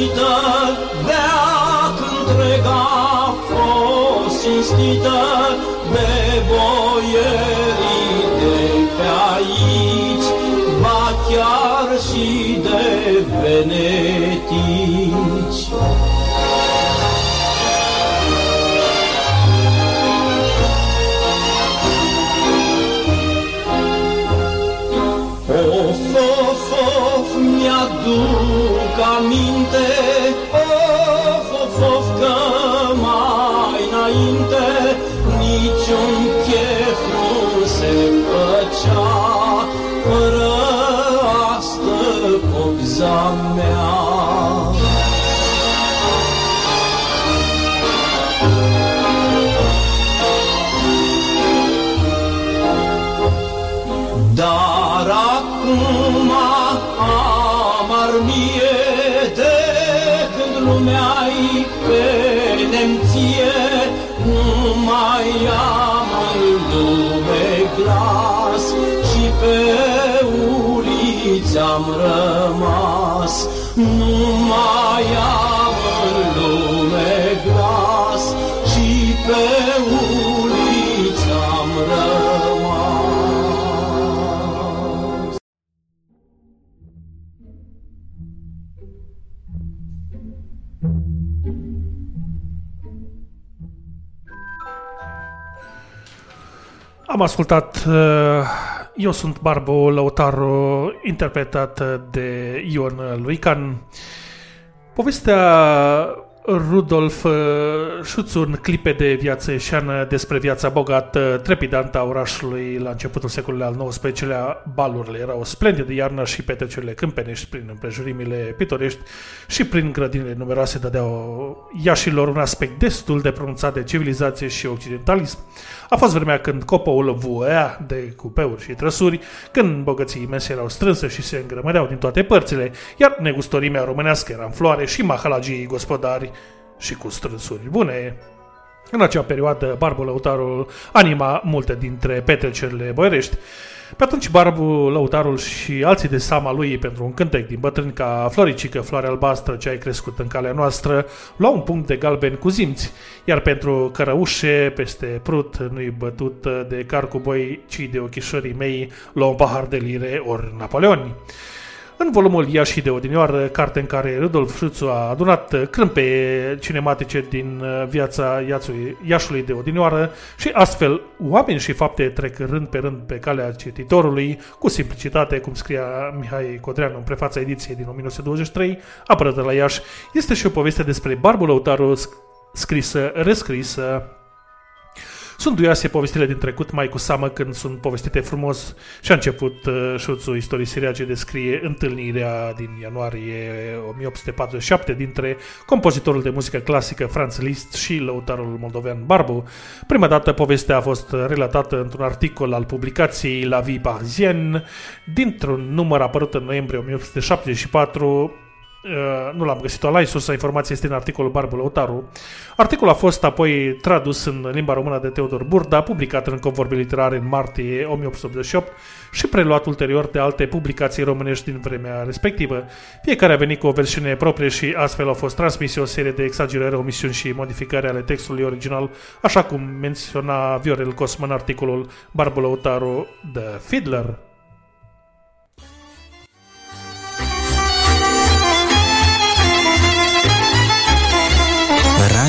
Speaker 13: Vestită Veac întreg a fost cinstită De boierii de pe aici Ba chiar și de venetici. Of, of, of, mi-aduc aminte am rămas. Nu mai am în lume glas și pe uliți am rămas.
Speaker 1: Am ascultat uh, Eu sunt Barbu Lăutaru, interpretat de Ion Luican. Povestea Rudolf uh, Șuțun, clipe de viață ieșeană despre viața bogată, trepidantă a orașului la începutul secolului al XIX-lea. Balurile erau splendide iarnă și petrecerile câmpenești prin împrejurimile pitorești și prin grădinile numeroase dădeau iașilor un aspect destul de pronunțat de civilizație și occidentalism. A fost vremea când copoul vuea de cupeuri și trăsuri, când bogății imense erau strânse și se îngrămăreau din toate părțile, iar negustorimea românească era în floare și mahalagii gospodari și cu strânsuri bune. În acea perioadă, Barbu Lăutarul anima multe dintre petrecerile boierești. Pe atunci, Barbu Lăutarul și alții de sama lui pentru un cântec din bătrâni ca Floricică, floare albastră ce ai crescut în calea noastră, luau un punct de galben cu zimți, iar pentru cărăușe, peste prut, nu-i bătut de car cu boi, ci de ochișorii mei, luau un pahar de lire ori Napoleoni. În volumul Iași de odinioară, carte în care Rudolf Șuțu a adunat crâmpe cinematice din uh, viața Iațului, Iașului de odinioară și astfel oameni și fapte trec rând pe rând pe calea cititorului cu simplicitate, cum scria Mihai Codreanu în prefața ediției din 1923, apără de la Iași. Este și o poveste despre Barbu Lăutaru scrisă, rescrisă, sunt duioase povestile din trecut, mai cu seamă când sunt povestite frumos și a început uh, șuțul istorisirea ce descrie întâlnirea din ianuarie 1847 dintre compozitorul de muzică clasică Franz Liszt și lăutarul moldovean Barbu. Prima dată povestea a fost relatată într-un articol al publicației La Vie Parisienne dintr-un număr apărut în noiembrie 1874 Uh, nu l-am găsit la sursa informației este în articolul Barbu Lăutaru. Articolul a fost apoi tradus în limba română de Teodor Burda, publicat în convorbi literare în martie 1888 și preluat ulterior de alte publicații românești din vremea respectivă. Fiecare a venit cu o versiune proprie și astfel au fost transmise o serie de exagerări, omisiuni și modificări ale textului original, așa cum menționa Viorel Cosmă în articolul Barbu Lăutaru The Fiddler.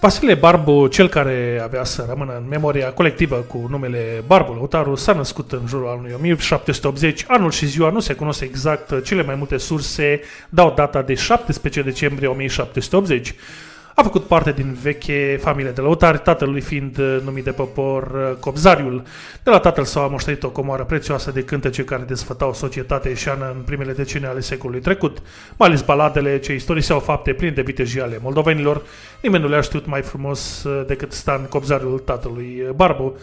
Speaker 1: Vasile Barbu, cel care avea să rămână în memoria colectivă cu numele Barbu Lăutaru, s-a născut în jurul anului 1780. Anul și ziua nu se cunosc exact, cele mai multe surse dau data de 17 decembrie 1780. A făcut parte din veche familie de lăutari, tatălui fiind uh, numit de popor uh, Copzariul. De la tatăl său a moștenit o comoară prețioasă de cântece care desfătau societatea eșeană în primele decenii ale secolului trecut, mai ales baladele ce istoriseau fapte pline de vitejii ale moldovenilor. Nimeni nu le-a știut mai frumos uh, decât Stan Copzariul tatălui Barbu,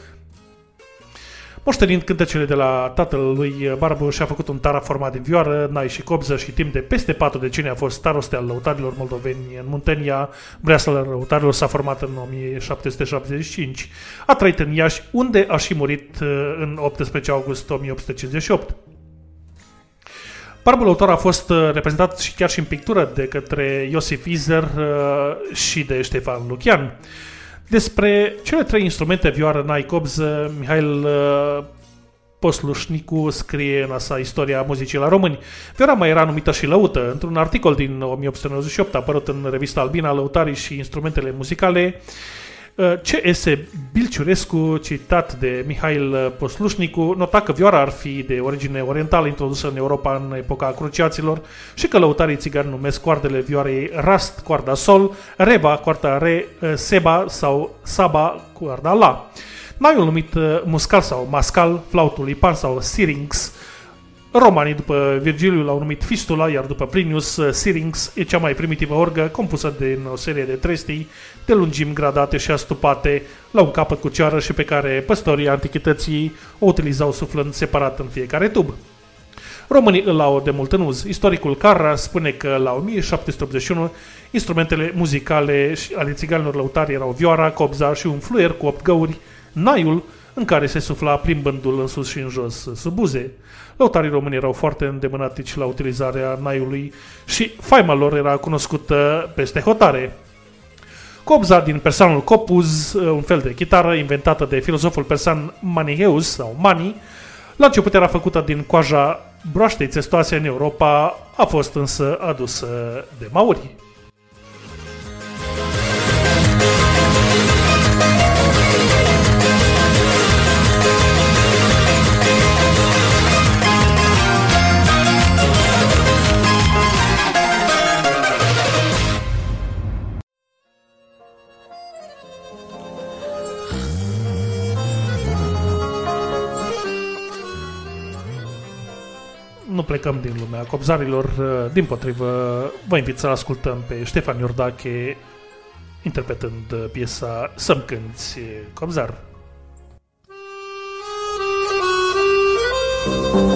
Speaker 1: Moștenind cântecele de la tatăl lui Barbu și-a făcut un tara format din vioară, nai și cobză și timp de peste patru decenii a fost staroste al lăutarilor moldoveni în Muntenia. Breasla lăutarilor s-a format în 1775. A trăit în Iași, unde a și murit uh, în 18 august 1858. Barbul autor a fost uh, reprezentat și chiar și în pictură de către Iosif Izer uh, și de Ștefan Lucian. Despre cele trei instrumente vioară Nai Cobz, Mihail uh, Poslușnicu scrie în sa Istoria muzicii la români. Vioara mai era numită și lăută. Într-un articol din 1898 apărut în revista Albina Lăutarii și instrumentele muzicale, Uh, C.S. Bilciurescu, citat de Mihail Poslușnicu, nota că vioara ar fi de origine orientală introdusă în Europa în epoca cruciaților și că lăutarii țigani numesc coardele vioarei rast, coarda sol, reba, coarda re, uh, seba sau saba, coarda la. Naiul numit uh, muscal sau mascal, flautul ipan sau syrinx, Romanii, după Virgiliu, l-au numit Fistula, iar după Plinius, Syrinx e cea mai primitivă orgă, compusă din o serie de trestii de lungimi gradate și astupate la un capăt cu ceară și pe care păstorii antichității o utilizau suflând separat în fiecare tub. Românii îl au de mult în uz. Istoricul Carra spune că la 1781 instrumentele muzicale ale țiganilor lăutari erau vioara, cobza și un fluier cu opt găuri, naiul, în care se sufla plimbându-l în sus și în jos sub buze. Lăutarii români erau foarte îndemânatici la utilizarea naiului și faima lor era cunoscută peste hotare. Cobza din persanul copuz, un fel de chitară inventată de filozoful persan Maniheus sau Mani, la început era făcută din coaja broaștei țestoase în Europa, a fost însă adusă de mauri. Plecăm din lumea copzarilor, uh, din potrivă, vă invit să ascultăm pe Ștefan Iordache interpretând uh, piesa Să-mi cânti copzar.
Speaker 14: Să-mi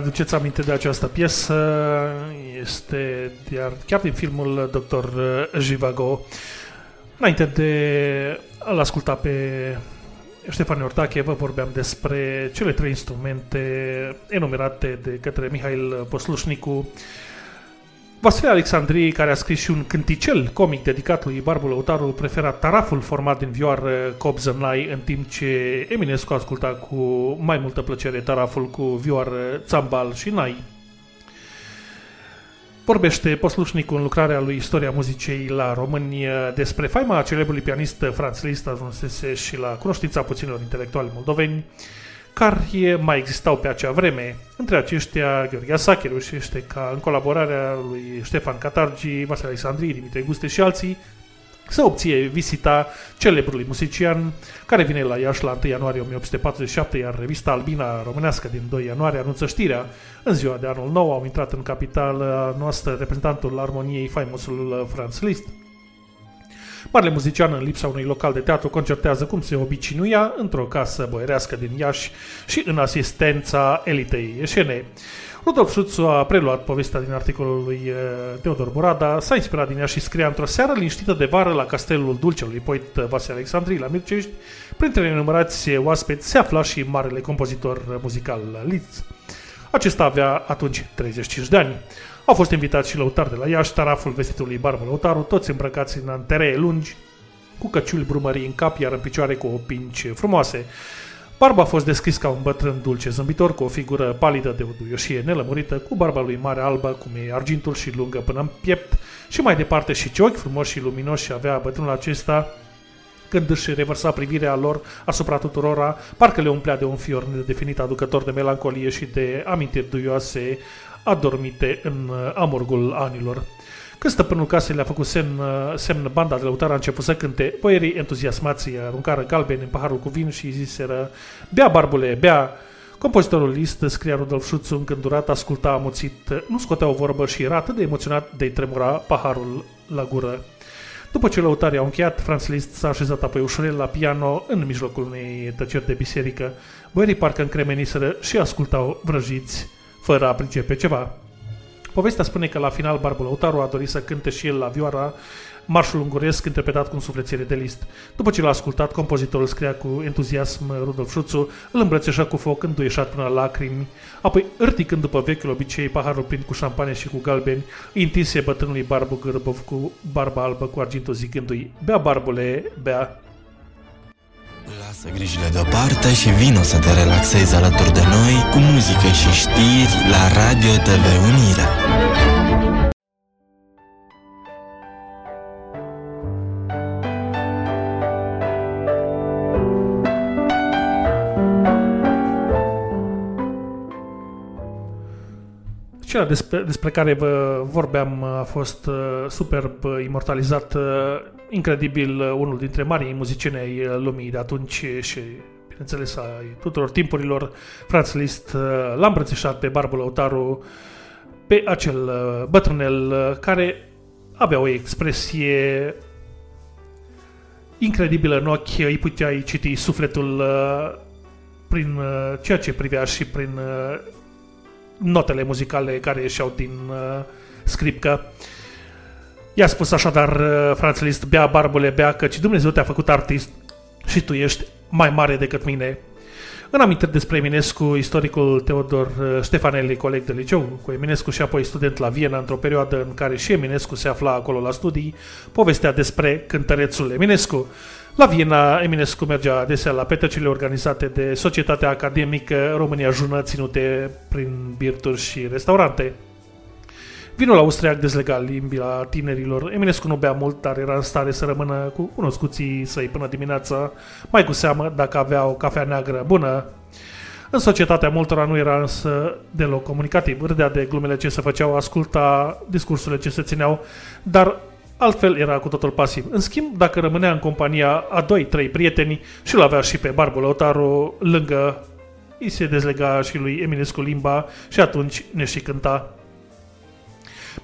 Speaker 1: aduceți aminte de această piesă? Este iar chiar din filmul Dr. Jivago. Înainte de a-l asculta pe Ștefan Ortache, vă vorbeam despre cele trei instrumente enumerate de către Mihail Poslușnicu. Vasile Alexandrii, care a scris și un cânticel comic dedicat lui Barbu Lăutaru, prefera taraful format din vioară copzănai, în timp ce Eminescu asculta cu mai multă plăcere taraful cu vioară țambal și nai. Vorbește poslușnicul în lucrarea lui Istoria muzicii la români despre faima celebrului pianist Franz Liszt ajunsese și la cunoștința puținilor intelectuali moldoveni care mai existau pe acea vreme. Între aceștia, Gheorghe Asache reușește ca în colaborarea lui Ștefan Catargi, Vasile Alexandrii, Dimitrie Guste și alții să obție vizita celebrului muzician care vine la Iași la 1 ianuarie 1847, iar revista Albina românească din 2 ianuarie anunță știrea. În ziua de anul nou au intrat în capitala noastră reprezentantul armoniei faimosul Franz Liszt. Marele muzician, în lipsa unui local de teatru, concertează cum se obișnuia într-o casă boierească din Iași și în asistența elitei ieșene. Rudolf Șuțu a preluat povestea din articolul lui eh, Teodor Borada, s-a inspirat din ea și scria într-o seară liniștită de vară la castelul dulcelui poet Vasile Alexandrii la Mircești, printre nenumărați oaspeți se afla și marele compozitor muzical Liszt. Acesta avea atunci 35 de ani. Au fost invitați și lăutari de la Iași, taraful vestitului Barbu Lăutaru, toți îmbrăcați în anteree lungi, cu căciuli brumării în cap, iar în picioare cu opinci frumoase. Barba a fost descris ca un bătrân dulce zâmbitor, cu o figură palidă de o duioșie nelămurită, cu barba lui mare albă, cum e argintul și lungă până în piept, și mai departe și ce ochi frumoși și luminoși avea bătrânul acesta, când își revărsa privirea lor asupra tuturora, parcă le umplea de un fior nedefinit aducător de melancolie și de amintiri duioase adormite în uh, amurgul anilor. Când stăpânul casei le-a făcut semn, uh, semn banda de lăutar a început să cânte, boierii entuziasmați aruncară galbeni în paharul cu vin și ziseră Bea, barbule, bea! Compozitorul list, scria Rudolf Șuțu, încândurat, asculta amuțit, nu scotea o vorbă și era atât de emoționat de tremura paharul la gură. După ce lăutarii au încheiat, Franz Liszt s-a așezat apoi ușurel la piano în mijlocul unei tăceri de biserică. Boierii parcă încremeniseră și ascultau vrăjiți, fără a pricepe ceva. Povestea spune că la final Barbu Lăutaru a dorit să cânte și el la vioara marșul unguresc interpretat cu suflețire de list. După ce l-a ascultat, compozitorul scria cu entuziasm Rudolf Șuțu, îl îmbrățișa cu foc înduieșat până la lacrimi, apoi, ărticând după vechiul obicei paharul plin cu șampanie și cu galbeni, îi întinse bătrânului Barbu Gârbov cu barba albă cu argintul zicându-i, bea barbule, bea.
Speaker 2: Lasă grijile deoparte și vino să te relaxezi alături de noi cu muzică și știri la Radio TV Unirea.
Speaker 1: Cel despre, despre care vă vorbeam a fost uh, superb uh, imortalizat, uh, incredibil, uh, unul dintre marii muzicieni ai uh, lumii de atunci și, bineînțeles, ai tuturor timpurilor, Franz Liszt, uh, l-a îmbrățișat pe Barbu Lăutaru, pe acel uh, bătrânel uh, care avea o expresie incredibilă în ochi, îi puteai citi sufletul uh, prin uh, ceea ce privea și prin uh, notele muzicale care ieșeau din uh, scripcă. I-a spus așadar uh, frațul Liszt, bea barbule, bea, căci Dumnezeu te-a făcut artist și tu ești mai mare decât mine. În amintiri despre Eminescu, istoricul Teodor uh, Stefanelli, coleg de liceu cu Eminescu și apoi student la Viena, într-o perioadă în care și Eminescu se afla acolo la studii, povestea despre cântărețul Eminescu. La Viena, Eminescu mergea adesea la petrecerile organizate de Societatea Academică România Jună, ținute prin birturi și restaurante. Vinul austriac dezlega limbii tinerilor. Eminescu nu bea mult, dar era în stare să rămână cu cunoscuții săi până dimineața, mai cu seamă dacă avea o cafea neagră bună. În societatea multora nu era însă deloc comunicativ. Râdea de glumele ce se făceau, asculta discursurile ce se țineau, dar altfel era cu totul pasiv. În schimb, dacă rămânea în compania a doi, trei prieteni și l avea și pe Barbu Lăutaru lângă, îi se dezlega și lui Eminescu limba și atunci ne și cânta.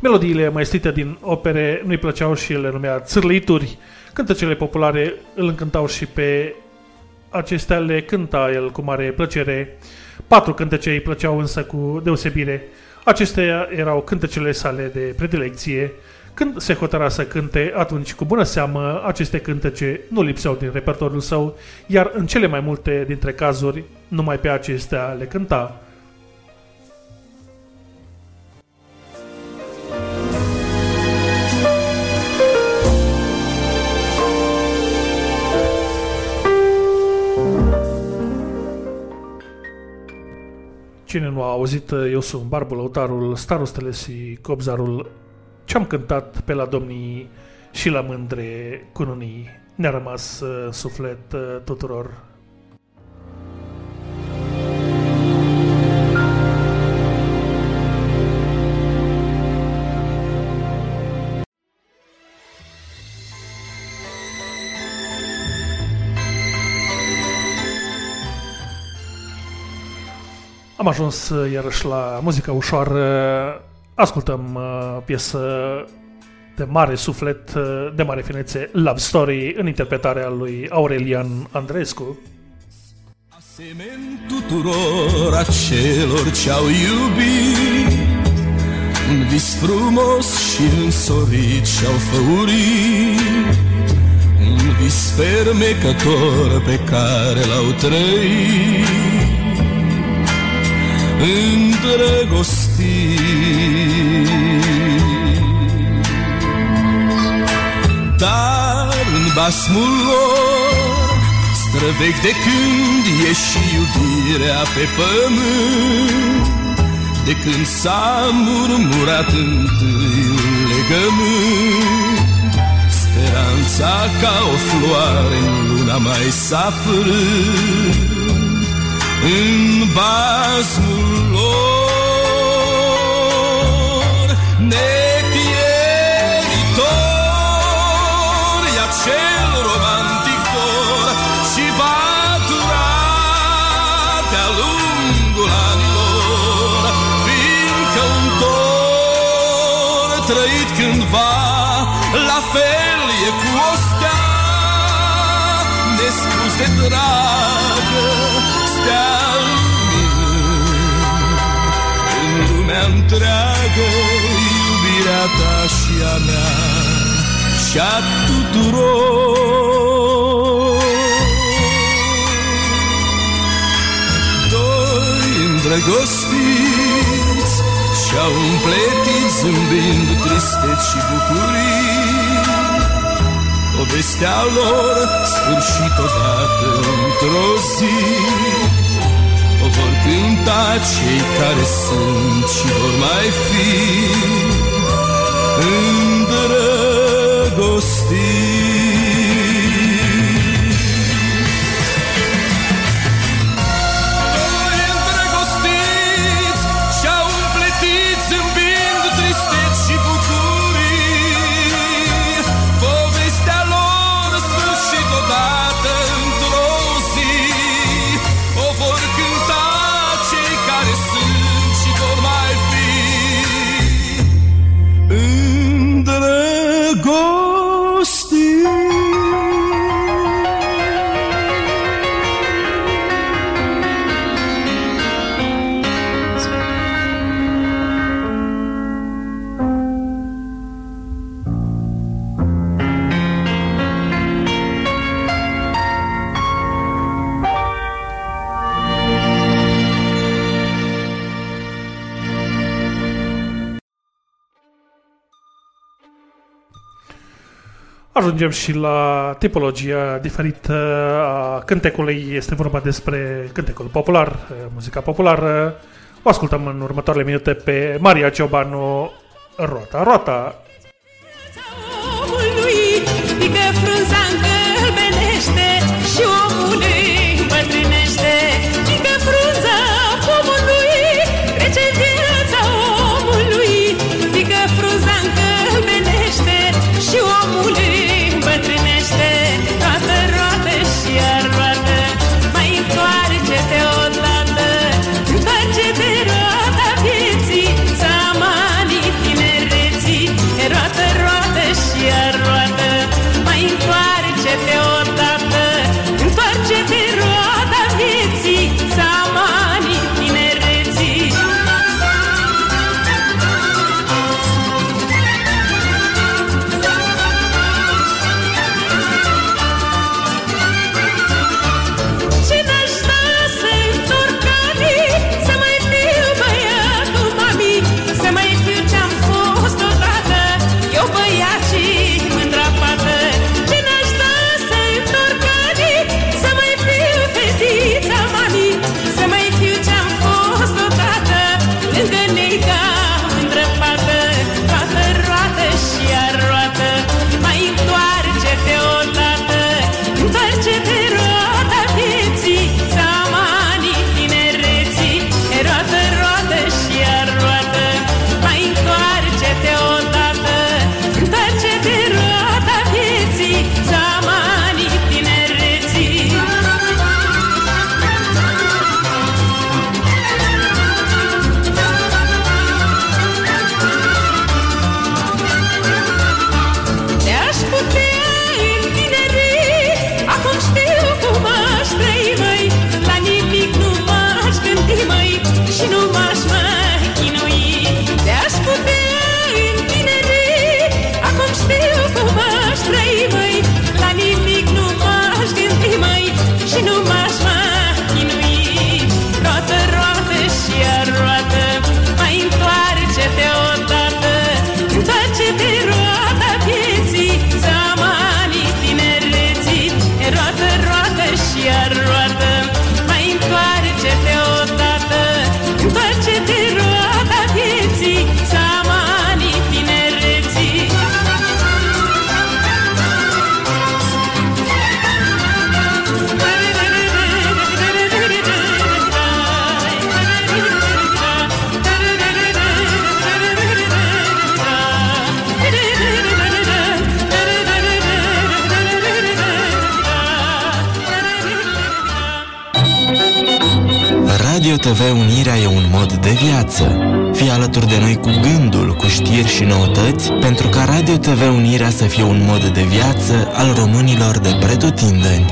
Speaker 1: Melodiile maestrite din opere nu-i plăceau și le numea țârlituri. Cântecele populare îl încântau și pe acestea le cânta el cu mare plăcere. Patru cântece îi plăceau însă cu deosebire. Acestea erau cântecele sale de predilecție. Când se hotăra să cânte, atunci cu bună seamă aceste cântece nu lipseau din repertoriul său, iar în cele mai multe dintre cazuri numai pe acestea le cânta. Cine nu a auzit, eu sunt Barbu Lăutarul, starostele și copzarul. Ce-am cântat pe la domnii și la mândre cununii. Ne-a rămas uh, suflet uh, tuturor. Am ajuns uh, iarăși la muzica ușoară. Ascultăm uh, piesă de mare suflet, uh, de mare finețe, Love Story, în interpretarea lui Aurelian Andrescu.
Speaker 15: Asemeni tuturor acelor ce-au iubit Un vis frumos și însorit și-au făurit Un vis fermecător pe care l-au trăit îndrăgostit. Dar în basmul lor străvechi de când e și iubirea pe pământ, de când s-a murmurat întâiul legământ, speranța ca o floare în luna mai s-a în Em paz, Senhor. Întreagă iubirea ta și a mea și a tuturor Doi îndrăgostiți și-au împletit zâmbind tristeți și bucurii povestea lor sfârșit odată într-o zi. O vor cânta cei care sunt și vor mai fi îndrăgostiți.
Speaker 1: ajungem și la tipologia diferită a cântecului. Este vorba despre cântecul popular, eh, muzica populară. O ascultăm în următoarele minute pe Maria Ciobanu, Roata, Roata.
Speaker 16: Și
Speaker 2: TV unirea e un mod de viață. Fii alături de noi cu gândul, cu știri și noutăți, pentru ca Radio TV Unirea să fie un mod de viață al românilor de pretutindeni.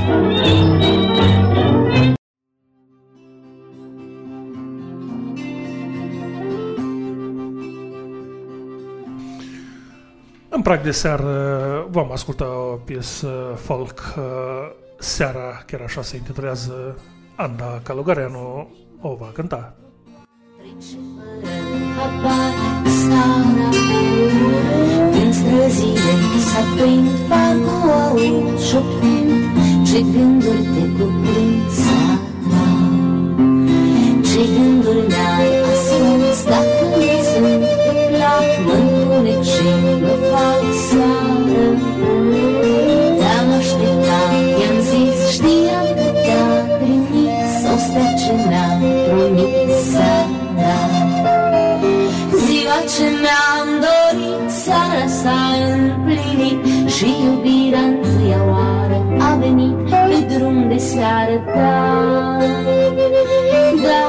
Speaker 1: În prag de seară vom asculta o piesă folk uh, seara, chiar așa se intitulează Anda Calogareanu o va cânta.
Speaker 17: Din străzile s-a prind vagoul șoptind Ce gânduri te cuprind, Sara Ce gânduri ne-ai ascuns, dar Și iubirea întâia oară a venit pe drum de seară, da, da.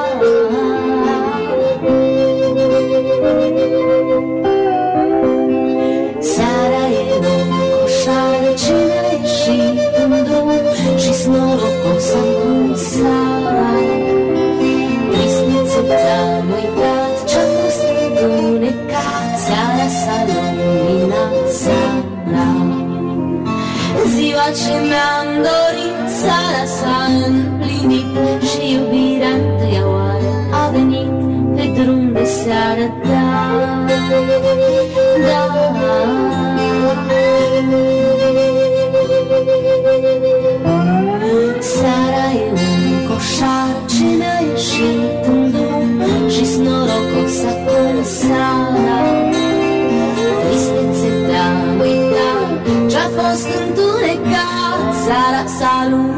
Speaker 17: Seara e o coșară și în drum și-s norocos acum. ceea ce mi-am dorit. Țara s-a împlinit și iubirea întâia oară a venit. Pe drum de seară, da, da. Seara e un coșar Ce mi-a ieșit în drum Și-s norocos acum seara. Tristețe te-a uitat ce-a fost în salud.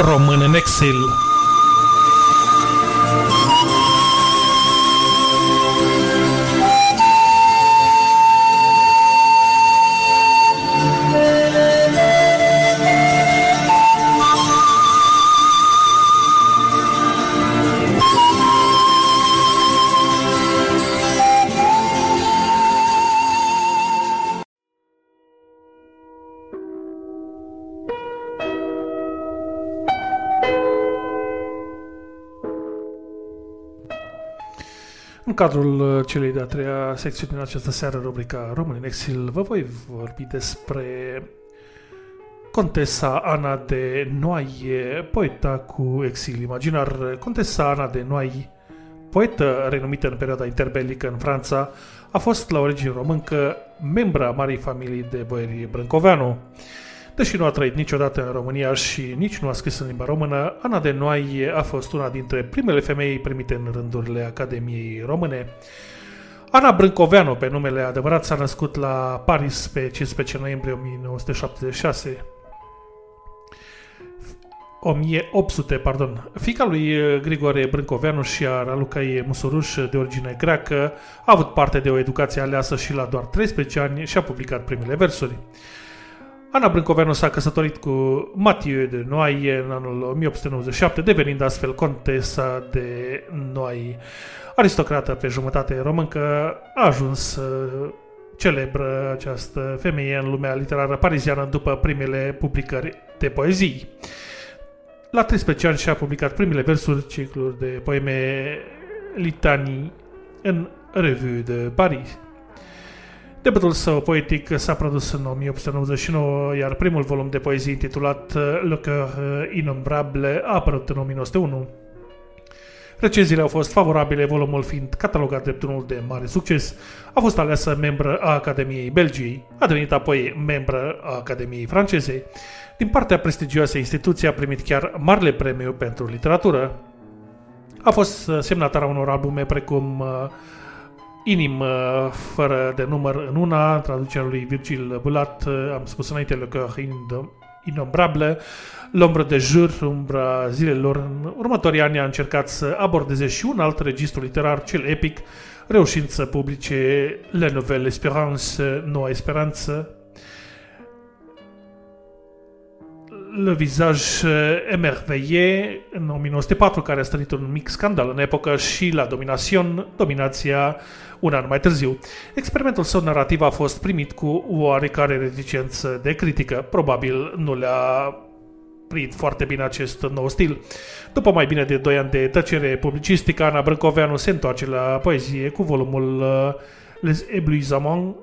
Speaker 17: român
Speaker 1: în exil. Cadrul uh, celei de-a treia secțiuni din această seară, rubrica Români în exil, vă voi vorbi despre Contesa Ana de Noaie, poeta cu exil imaginar. Contesa Ana de Noaie, poetă renumită în perioada interbelică în Franța, a fost la origine româncă membra a marii familii de boieri Brâncoveanu. Deși nu a trăit niciodată în România și nici nu a scris în limba română, Ana de Noaie a fost una dintre primele femei primite în rândurile Academiei Române. Ana Brâncoveanu, pe numele adevărat, s-a născut la Paris pe 15 noiembrie 1976. 1800, pardon. Fica lui Grigore Brâncoveanu și a Ralucai Musuruș, de origine greacă, a avut parte de o educație aleasă și la doar 13 ani și a publicat primele versuri. Ana Brâncoveanu s-a căsătorit cu Mathieu de Noaie în anul 1897, devenind astfel contesa de Noaie. Aristocrată pe jumătate româncă, a ajuns uh, celebră această femeie în lumea literară pariziană după primele publicări de poezii. La 13 ani și-a publicat primele versuri, cicluri de poeme litanii în Revue de Paris. Debutul său poetic s-a produs în 1899, iar primul volum de poezii intitulat Le Coeur Innombrable a apărut în 1901. Recenziile au fost favorabile, volumul fiind catalogat drept unul de mare succes. A fost aleasă membră a Academiei Belgiei, a devenit apoi membră a Academiei franceze. Din partea prestigioasă instituție a primit chiar marele premiu pentru literatură. A fost semnatar a unor albume precum uh, Inim fără de număr în una, traducerea lui Virgil Bulat, am spus înainte, Le Coeur Innombrable, L'ombre de jour, umbra zilelor. În următorii ani a încercat să abordeze și un alt registru literar, cel epic, reușind să publice Le Nouvelle Espérance, Noua Esperanță, Le Visage Emerveillé în 1904, care a stănit un mic scandal în epocă și la Domination, Dominația un an mai târziu. Experimentul său narrativ a fost primit cu oarecare reticență de critică. Probabil nu le-a primit foarte bine acest nou stil. După mai bine de 2 ani de tăcere publicistică, Ana Brâncoveanu se întoarce la poezie cu volumul uh, Les Éblouissements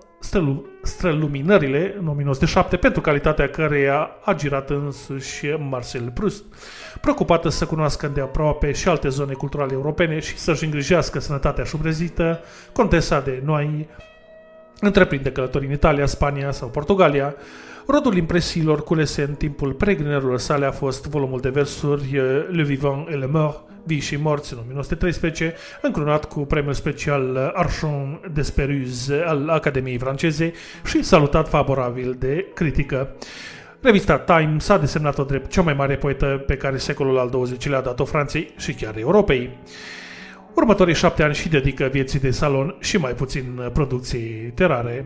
Speaker 1: străluminările în 1907, pentru calitatea căreia a girat însuși Marcel Proust. Preocupată să cunoască de aproape și alte zone culturale europene și să-și îngrijească sănătatea șubrezită, contesa de Noi întreprinde călătorii în Italia, Spania sau Portugalia. Rodul impresiilor culese în timpul peregrinerilor sale a fost volumul de versuri Le Vivant et le Mort, Vii și morți în 1913, încrunat cu premiul special Archon d'Esperuse al Academiei franceze și salutat favorabil de critică. Revista Time s-a desemnat-o drept cea mai mare poetă pe care secolul al XX-lea a dat-o Franței și chiar Europei. Următorii șapte ani și dedică vieții de salon și mai puțin producției literare.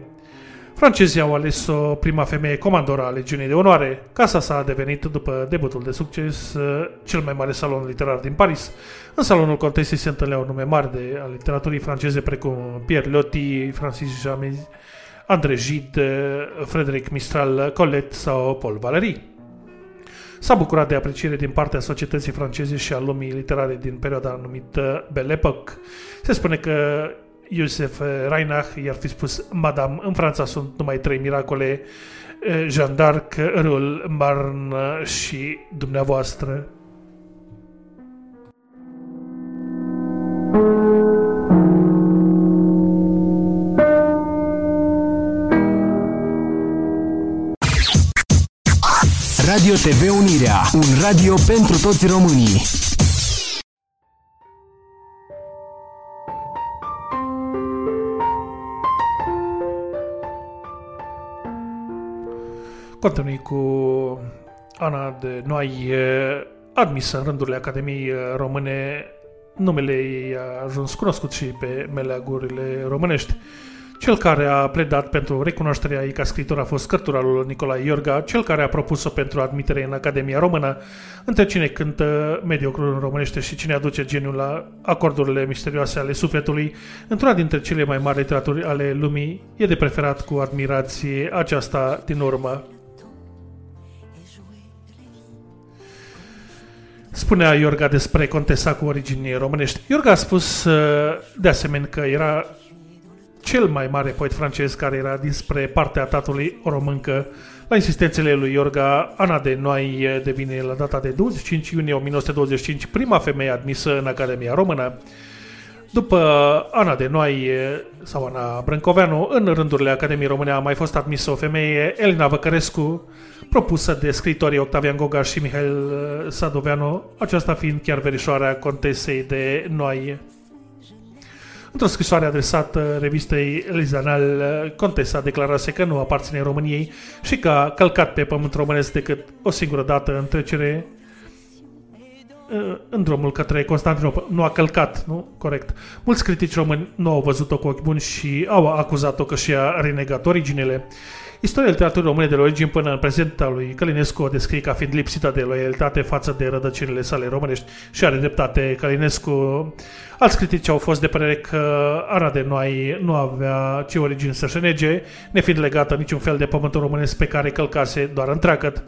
Speaker 1: Francezii au ales-o prima femeie comandora a Legiunii de Onoare. Casa sa a devenit, după debutul de succes, cel mai mare salon literar din Paris. În salonul contesei se întâlneau nume mari de a literaturii franceze precum Pierre Loti, Francis Jamez, André Gide, Frederic Mistral, Colette sau Paul Valéry. S-a bucurat de apreciere din partea societății franceze și a lumii literare din perioada numită Belle Époque. Se spune că Iosef Reinach i-ar fi spus Madame, în Franța sunt numai trei miracole, Jean d'Arc, Râul Marne și dumneavoastră.
Speaker 9: Radio TV Unirea, un radio pentru toți românii.
Speaker 1: Continui cu Ana de Noaie, admisă în rândurile Academiei uh, Române, numele ei a ajuns cunoscut și pe meleagurile românești. Cel care a pledat pentru recunoașterea ei ca scriitor a fost cărturalul Nicolae Iorga, cel care a propus-o pentru admitere în Academia Română. Între cine cântă mediocrul în românește și cine aduce geniul la acordurile misterioase ale sufletului, într-una dintre cele mai mari literaturi ale lumii, e de preferat cu admirație aceasta din urmă. Spunea Iorga despre contesa cu origini românești. Iorga a spus uh, de asemenea că era cel mai mare poet francez care era dinspre partea tatălui o româncă. La insistențele lui Iorga, Ana de Noi devine la data de 25 iunie 1925 prima femeie admisă în Academia Română. După Ana de Noi sau Ana Brâncoveanu, în rândurile Academiei Române a mai fost admisă o femeie, Elena Văcărescu, propusă de scritorii Octavian Gogaș și Mihail Sadoveanu, aceasta fiind chiar verișoarea contesei de Noi. Într-o scrisoare adresată revistei Elizanal, Contesa declarase că nu aparține României și că a călcat pe pământ românesc decât o singură dată în trecere în drumul către Constantinopol. Nu a călcat, nu? Corect. Mulți critici români nu au văzut-o cu ochi buni și au acuzat-o că și-a renegat originele. Istoria literaturii române de la origini până în prezent a lui Călinescu o descrie ca fiind lipsită de loialitate față de rădăcinile sale românești și are dreptate Călinescu. Alți critici au fost de părere că Ana de Noi nu avea ce origini să-și nege, nefiind legată niciun fel de pământul românesc pe care călcase doar întreagăt.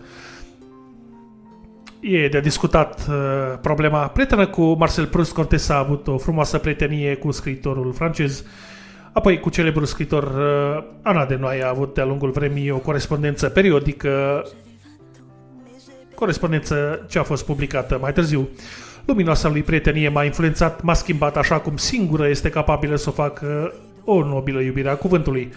Speaker 1: E de discutat uh, problema. Prietenă cu Marcel Proust, Contesa a avut o frumoasă prietenie cu scriitorul francez Apoi, cu celebrul scritor uh, Ana de Noaie a avut de-a lungul vremii o corespondență periodică, corespondență ce a fost publicată mai târziu. Luminoasa lui prietenie m-a influențat, m-a schimbat așa cum singură este capabilă să o facă o nobilă iubire a cuvântului.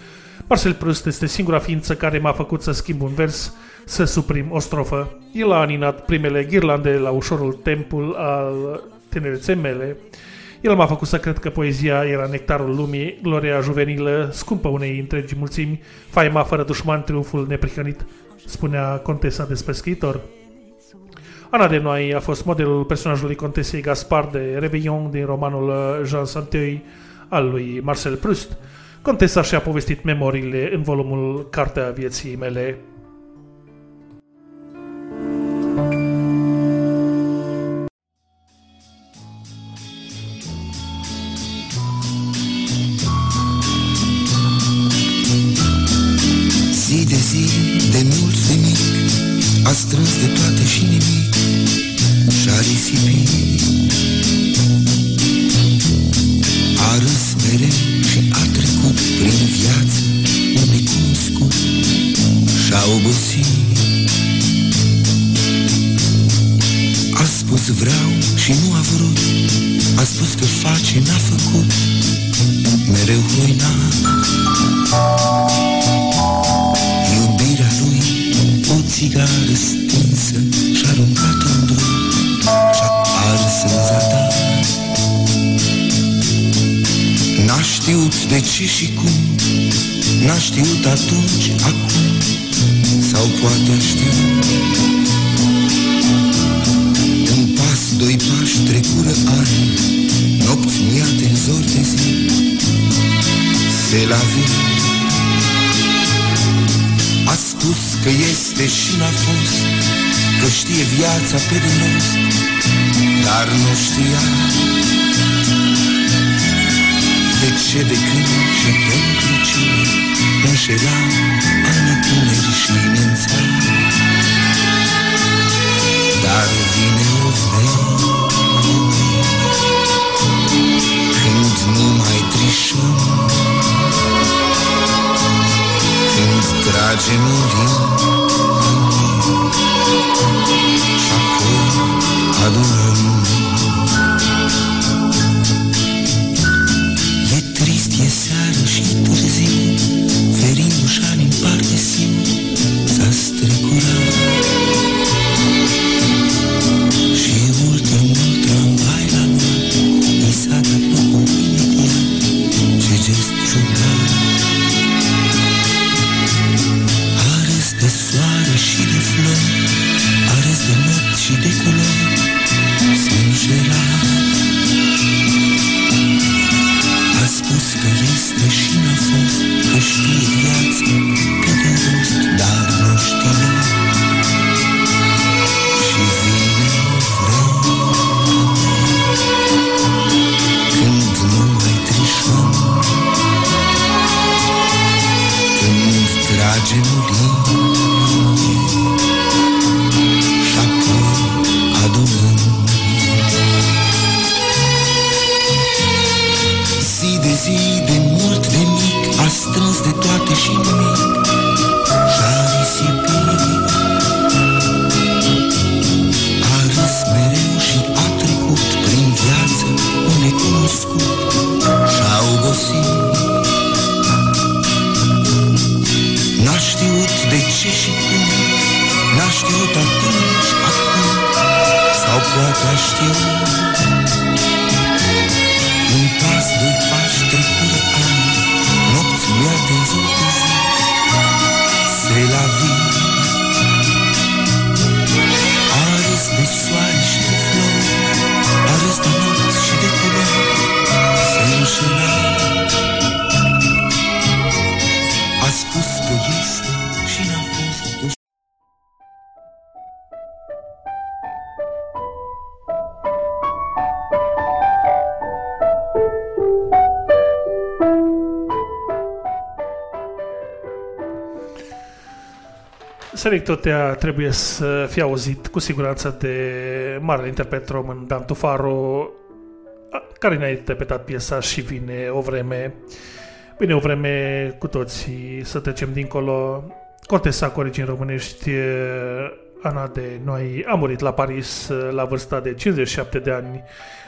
Speaker 1: Marcel Proust este singura ființă care m-a făcut să schimb un vers, să suprim o strofă. El a aninat primele ghirlande la ușorul tempul al tinereței mele, el m-a făcut să cred că poezia era nectarul lumii, gloria juvenilă, scumpă unei întregi mulțimi, faima fără dușman, triumful neprihănit, spunea contesa despre scriitor. Ana de Noi a fost modelul personajului contesei Gaspar de Réveillon din romanul Jean Santeuil al lui Marcel Proust. Contesa și-a povestit memoriile în volumul Cartea vieții mele. Selectotea trebuie să fie auzit cu siguranță de marele interpret român Dan Tufaru, a- care ne-a interpretat piesa și vine o vreme. Vine o vreme cu toții să trecem dincolo. Contesa cu origini românești Ana de Noi a murit la Paris la vârsta de 57 de ani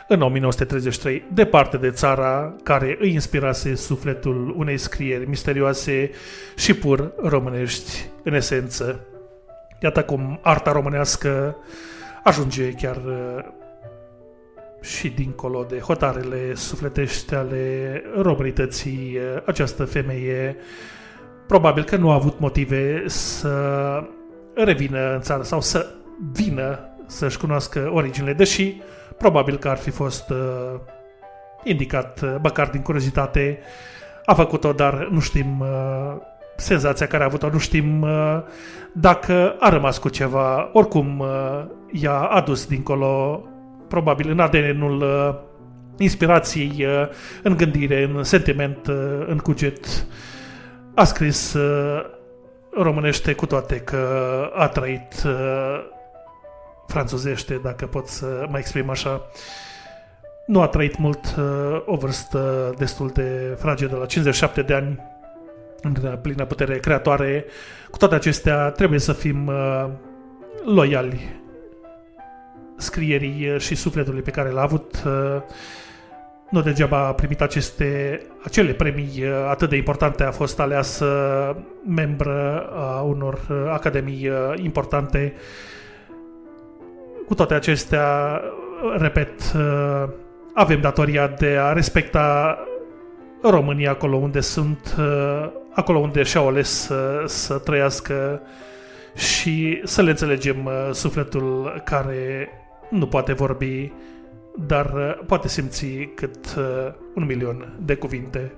Speaker 1: în 1933, departe de țara care îi inspirase sufletul unei scrieri misterioase și pur românești în esență. Iată cum arta românească ajunge chiar uh, și dincolo de hotarele sufletești ale românității. Uh, Această femeie probabil că nu a avut motive să revină în țară sau să vină să-și cunoască originile, deși probabil că ar fi fost uh, indicat, uh, măcar din curiozitate, a făcut-o, dar nu știm uh, senzația care a avut-o, nu știm uh, dacă a rămas cu ceva. Oricum, uh, i-a adus dincolo, probabil în ADN-ul uh, inspirației, uh, în gândire, în sentiment, uh, în cuget. A scris uh, românește cu toate că a trăit uh, franțuzește, dacă pot să mă exprim așa. Nu a trăit mult, uh, o vârstă destul de fragedă, la 57 de ani, în plină putere creatoare. Cu toate acestea, trebuie să fim uh, loiali scrierii și sufletului pe care l-a avut. Uh, nu degeaba a primit aceste, acele premii uh, atât de importante, a fost aleasă membră a unor uh, academii uh, importante. Cu toate acestea, repet, uh, avem datoria de a respecta România acolo unde sunt, uh, acolo unde și-au ales să, să trăiască și să le înțelegem uh, sufletul care nu poate vorbi, dar uh, poate simți cât uh, un milion de cuvinte.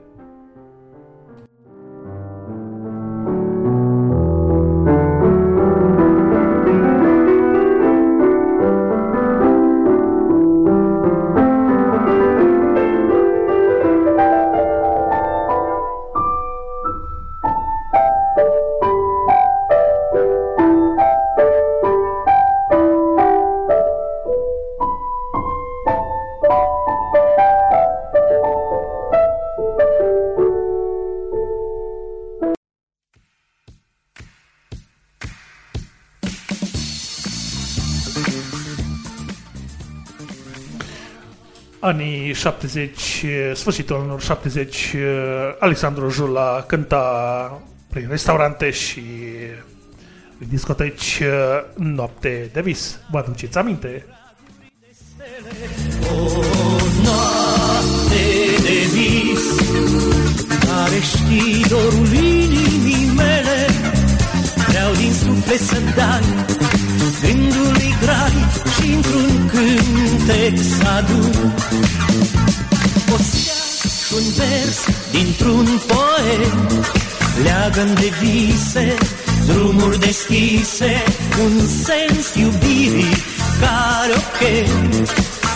Speaker 1: Anii 70, sfârșitul anilor 70, Alexandru Jula cânta prin restaurante și discoteci Noapte de vis. Vă aduceți aminte?
Speaker 4: noapte de vis Care știi dorul inimii mele Vreau din suflet să dai Gândului grai și într-un cântec să adun dintr-un poem Leagă de vise, drumuri deschise Un sens iubirii care o chem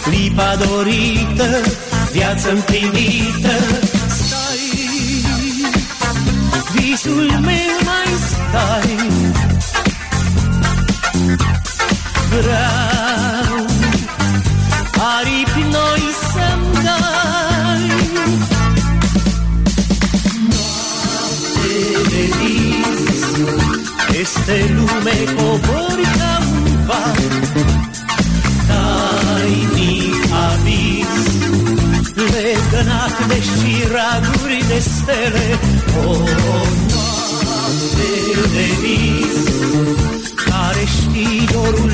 Speaker 4: clipa dorită, viață împlinită. Stai, visul meu mai stai. Vreau este lume cobori ca un val. Tainic avis Legănat de șiraguri de stele O noapte de vis Care știi dorul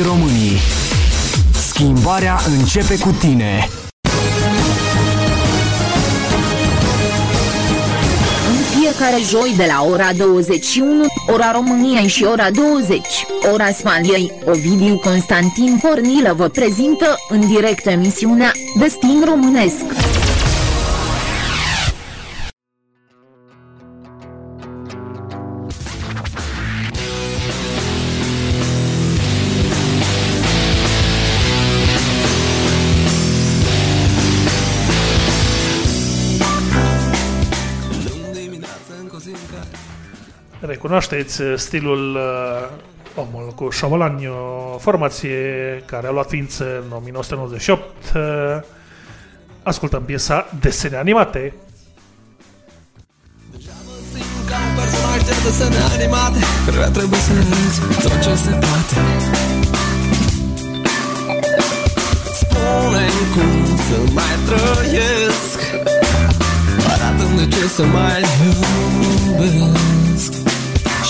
Speaker 9: pentru toți românii Schimbarea începe cu tine
Speaker 18: În fiecare joi de la ora 21, ora României și ora 20, ora Spaniei, Ovidiu Constantin Pornilă vă prezintă în direct emisiunea Destin Românesc.
Speaker 1: Recunoașteți uh, stilul uh, Omul cu șobolani, o formație care a luat ființă în 1998. Uh, ascultăm piesa Desene animate.
Speaker 8: Ca un personaj de desene animate Căruia trebuie să râzi tot ce se poate spune cum să mai trăiesc Arată-mi de ce să mai iubesc Și la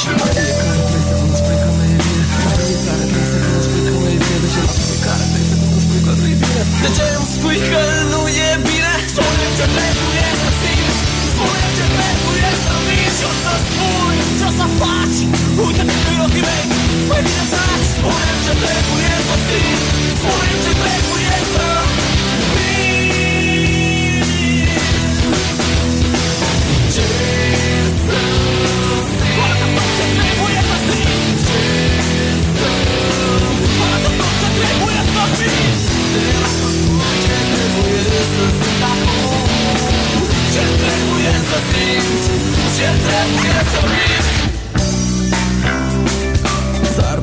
Speaker 8: fiecare trebuie să îmi spui că nu e bine. La fiecare trebuie să îmi spui că nu e bine. De ce la fiecare trebuie să îmi spui că nu e bine. De ce îmi spui că nu e bine? Spune-mi ce trebuie să simți Spune-mi ce trebuie să miști Și o să spui ce o să faci. Uite-te în ochii mei. Mai bine taci Spune-mi ce trebuie să simți Spune-mi ce trebuie să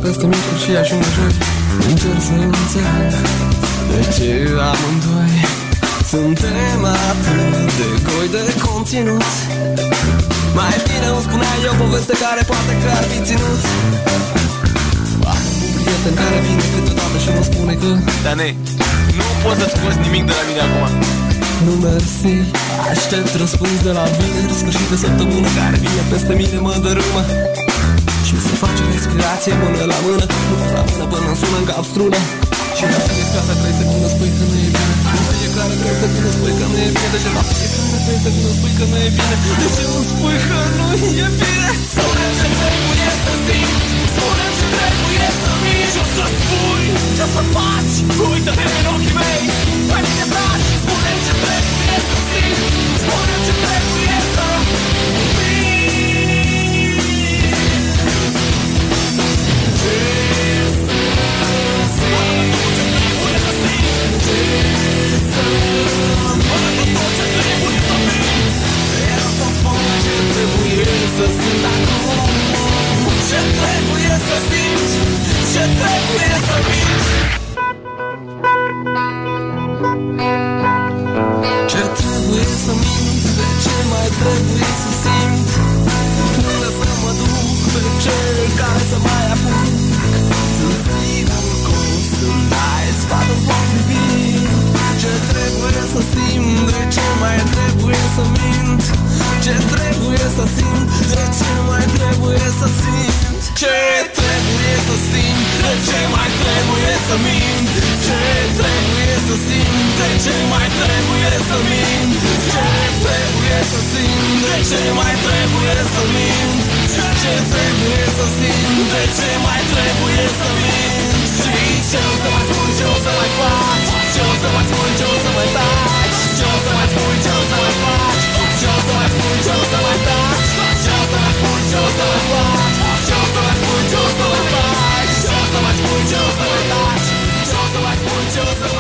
Speaker 8: peste micuri și ajung joi Încerc să înțeleg De ce amândoi Suntem atât de goi de conținut. Mai bine îmi spuneai o poveste care poate că ar fi ținut. Am un prieten care vine câteodată și mă spune că
Speaker 19: Dane, nu poți să scoți nimic de la mine acum.
Speaker 8: Nu mersi Aștept răspuns de la vineri Sfârșit de săptămână care vine peste mine mă dărâmă. Și se face respirație mână la mână. Mână la mână până îmi sună în cap strună. Și la fiecare trebuie să vină spui că nu e bine. La fiecare trebuie să vină spui că nu e bine. De ce la fiecare trebuie să vină spui că nu e bine. De ce îmi spui că nu e bine? Spune ce trebuie să simți miști Și o să spui ce o să faci Uită-te în ochii mei Pe mine dragi Spune ce trebuie să simți Spune ce trebuie să să simt acum Ce trebuie să simți? Ce trebuie să minți? Ce trebuie să mint De ce mai trebuie să simt Nu lăsa mă duc Pe cel care să mai apuc. Sunt sigur că o să-mi dai sfatul potrivit. Ce trebuie să simt De Ce trebuie să simt, de ce mai trebuie să simt Ce trebuie să simt, de ce mai trebuie să mint Ce trebuie să simt, de ce mai trebuie să mint Ce trebuie să simt, de ce mai trebuie să mint Ce trebuie să simt, de ce mai trebuie să mint Știi ce o să mai spun, ce o să mai fac Ce o să mai spun, ce o să mai taci Ce o să mai spun, ce o să mai faci Ce o să mai spun, ce o să mai taci Ce o să mai spun, ce o să mai fac Ce o să mai spun, ce o să mai faci Ce o să mai spun, ce o să mai taci Ce o să mai spun, ce o să mai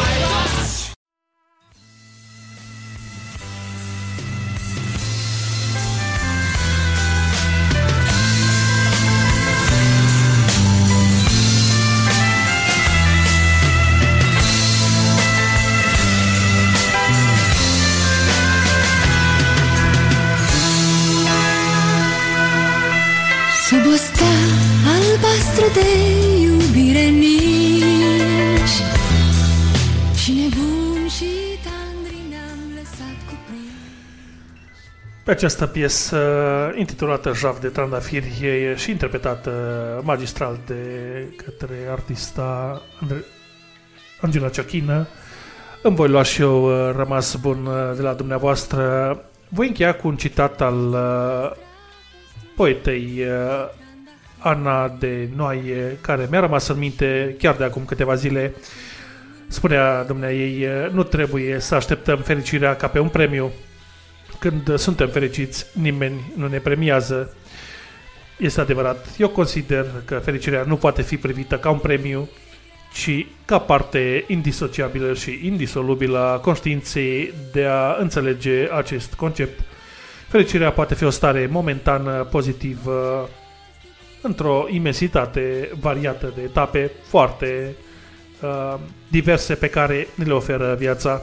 Speaker 1: această piesă intitulată Jaf de Trandafiri e și interpretată magistral de către artista Andre- Angela Ciochină. Îmi voi lua și eu uh, rămas bun uh, de la dumneavoastră. Voi încheia cu un citat al uh, poetei uh, Ana de Noaie, care mi-a rămas în minte chiar de acum câteva zile. Spunea dumnea ei, uh, nu trebuie să așteptăm fericirea ca pe un premiu. Când suntem fericiți, nimeni nu ne premiază. Este adevărat. Eu consider că fericirea nu poate fi privită ca un premiu, ci ca parte indisociabilă și indisolubilă a conștiinței de a înțelege acest concept. Fericirea poate fi o stare momentană, pozitivă, într-o imensitate variată de etape foarte uh, diverse pe care ne le oferă viața.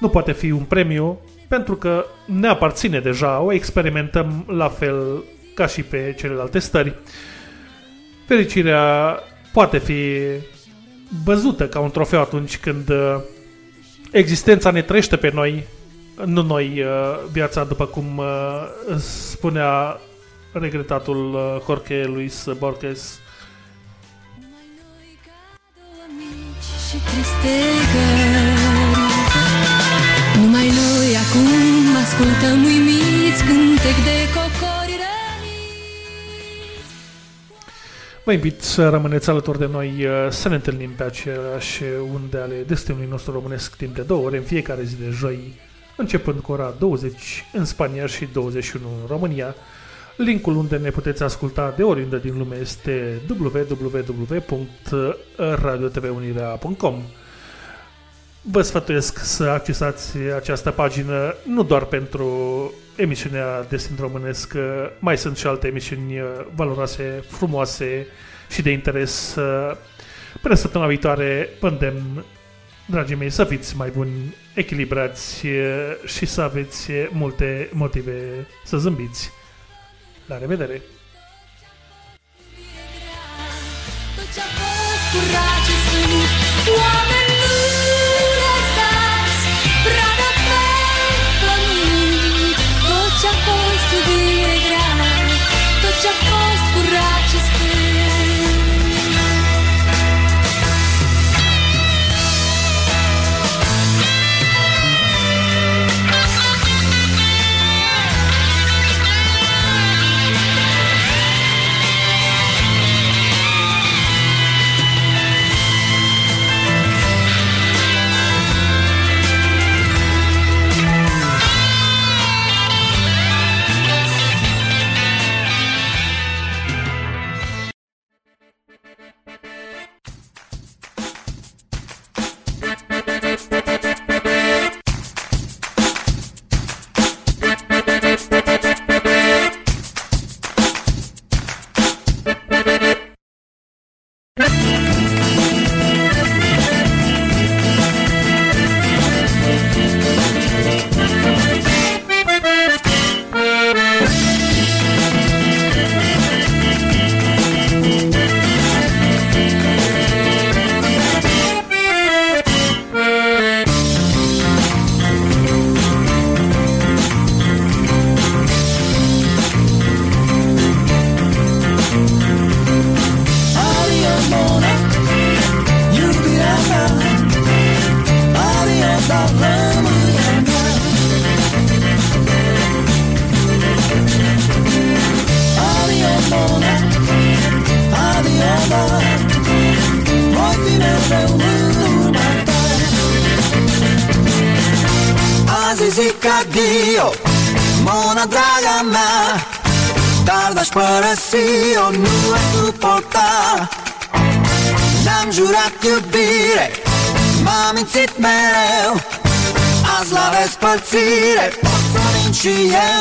Speaker 1: Nu poate fi un premiu pentru că ne aparține deja, o experimentăm la fel ca și pe celelalte stări. Fericirea poate fi văzută ca un trofeu atunci când uh, existența ne trește pe noi, nu noi uh, viața, după cum uh, spunea regretatul uh, Jorge Luis Borges.
Speaker 7: și triste ascultăm uimiți cântec de cocori
Speaker 1: Vă invit să rămâneți alături de noi, uh, să ne întâlnim pe aceleași unde ale destinului nostru românesc timp de două ore în fiecare zi de joi, începând cu ora 20 în Spania și 21 în România. Linkul unde ne puteți asculta de oriunde din lume este www.radiotvunirea.com Vă sfătuiesc să accesați această pagină nu doar pentru emisiunea Destin Românesc, mai sunt și alte emisiuni valoroase, frumoase și de interes. Până săptămâna viitoare, vă îndemn, dragii mei, să fiți mai buni, echilibrați și să aveți multe motive să zâmbiți. La revedere!
Speaker 7: Tot ce-a fost curat și sfânt Oameni
Speaker 4: 需要。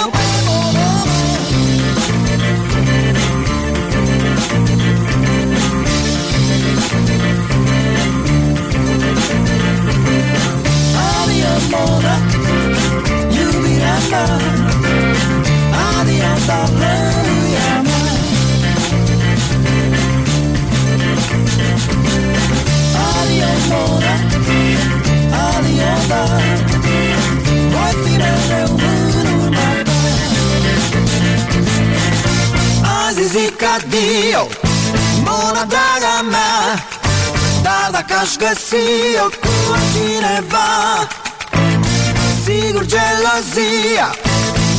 Speaker 4: Aș găsi eu cu cineva Sigur gelozia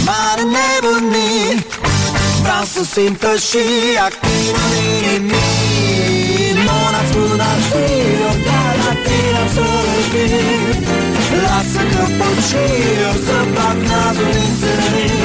Speaker 4: M-ar nebuni Vreau să simtă și achinul inimii. Mona spun adio Dar la tine am să răspund Lasă că pot și eu să fac nazul din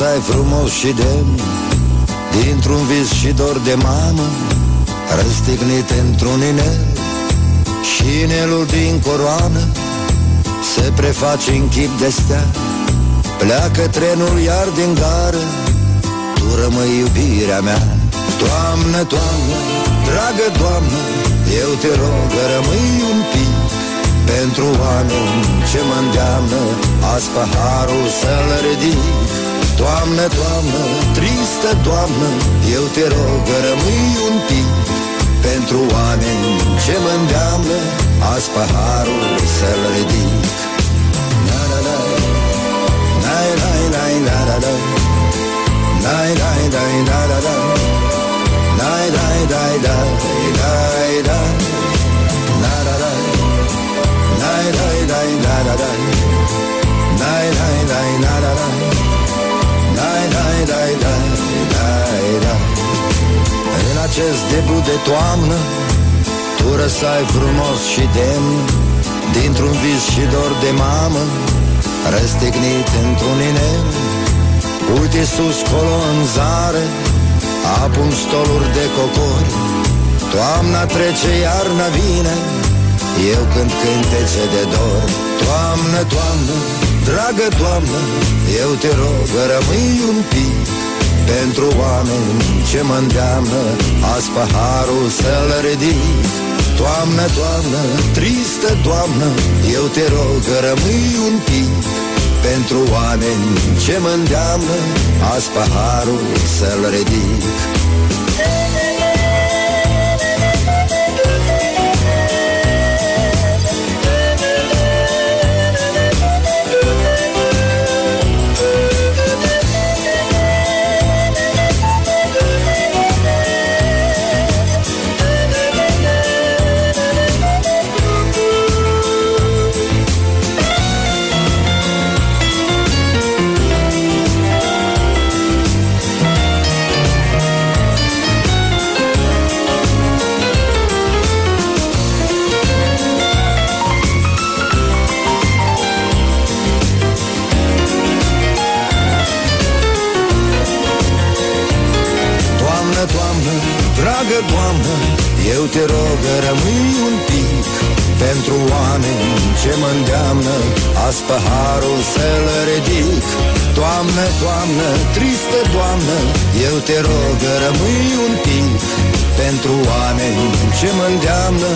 Speaker 20: Tu răsai frumos și demn Dintr-un vis și dor de mamă Răstignit într-un inel. Și inelul din coroană Se preface în chip de stea. Pleacă trenul iar din gară Tu rămâi iubirea mea. Toamnă, toamnă, dragă doamnă Eu te rog, rămâi un pic. Pentru oameni ce mă îndeamnă Azi paharul să-l ridic Doamnă, doamnă, tristă doamnă Eu te rog, rămâi un pic. Pentru oameni ce mă îndeamnă Azi paharul să-l ridic. Na na na. Na na na na na. Na Na na na na na. Na Na na na na na. Na Na na. Na Na na na na na. Na na na na na na. Acest debut de toamnă Tu răsai frumos și demn Dintr-un vis și dor de mamă Răstignit într-un inel Uite sus colo în zare Apun stoluri de cocori Toamna trece, iarna vine Eu cânt cântece de dor. Toamnă, toamnă, dragă toamnă Eu te rog, rămâi un pic Pentru oameni ce mă îndeamnă Azi paharul să-l ridic Toamnă, toamnă, tristă toamnă Eu te rog, rămâi un pic. Pentru oameni ce mă îndeamnă Azi paharul să-l ridic Eu te rog, rămâi un pic. Pentru oameni ce mă îndeamnă Azi paharul să-l ridic. Toamnă, toamnă, tristă doamnă Eu te rog, rămâi un pic. Pentru oameni ce mă îndeamnă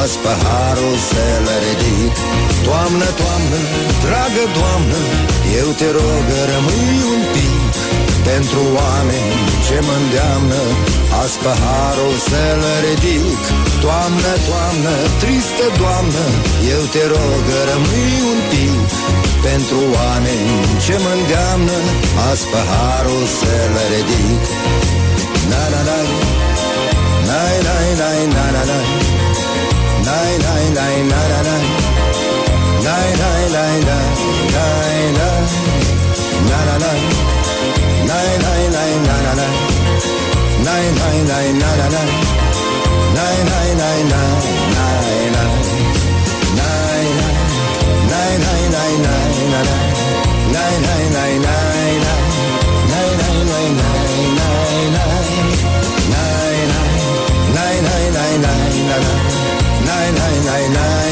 Speaker 20: Azi paharul să-l ridic. Toamnă, toamnă, dragă doamnă Eu te rog, rămâi un pic. Pentru oameni ce mă îndeamnă Azi paharul să-l ridic Toamnă, toamnă, tristă doamnă Eu te rog, rămâi un pic Pentru oameni ce mă îndeamnă Azi paharul să-l ridic Na, na, na, na, na, na, na, na, na. Nai, nai, nai, na, na, na. Nai, nai, nai, nai, nai, nai. Na, na, na. Nai, nai, nai, na, na, na. Nai, nai, nai, na, na, na. Nai, nai, nai, nai, nai, nai. Nai, nai. Nai, nai, nai, nai, na, na. Nai, nai, nai, nai, nai. Nai, nai, nai, nai,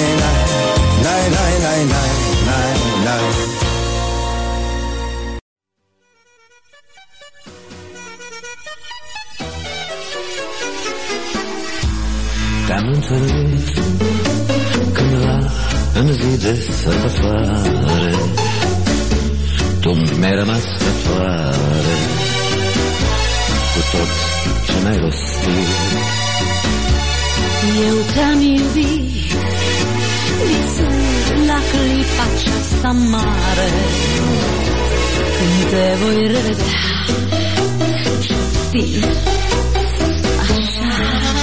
Speaker 8: Te-am înțeles cândva în zi de sărbătoare Tu mi-ai rămas rătoare Cu tot ce mi-ai rostit
Speaker 7: Eu te-am iubit Visând la clipa aceasta mare Când te voi revedea Știi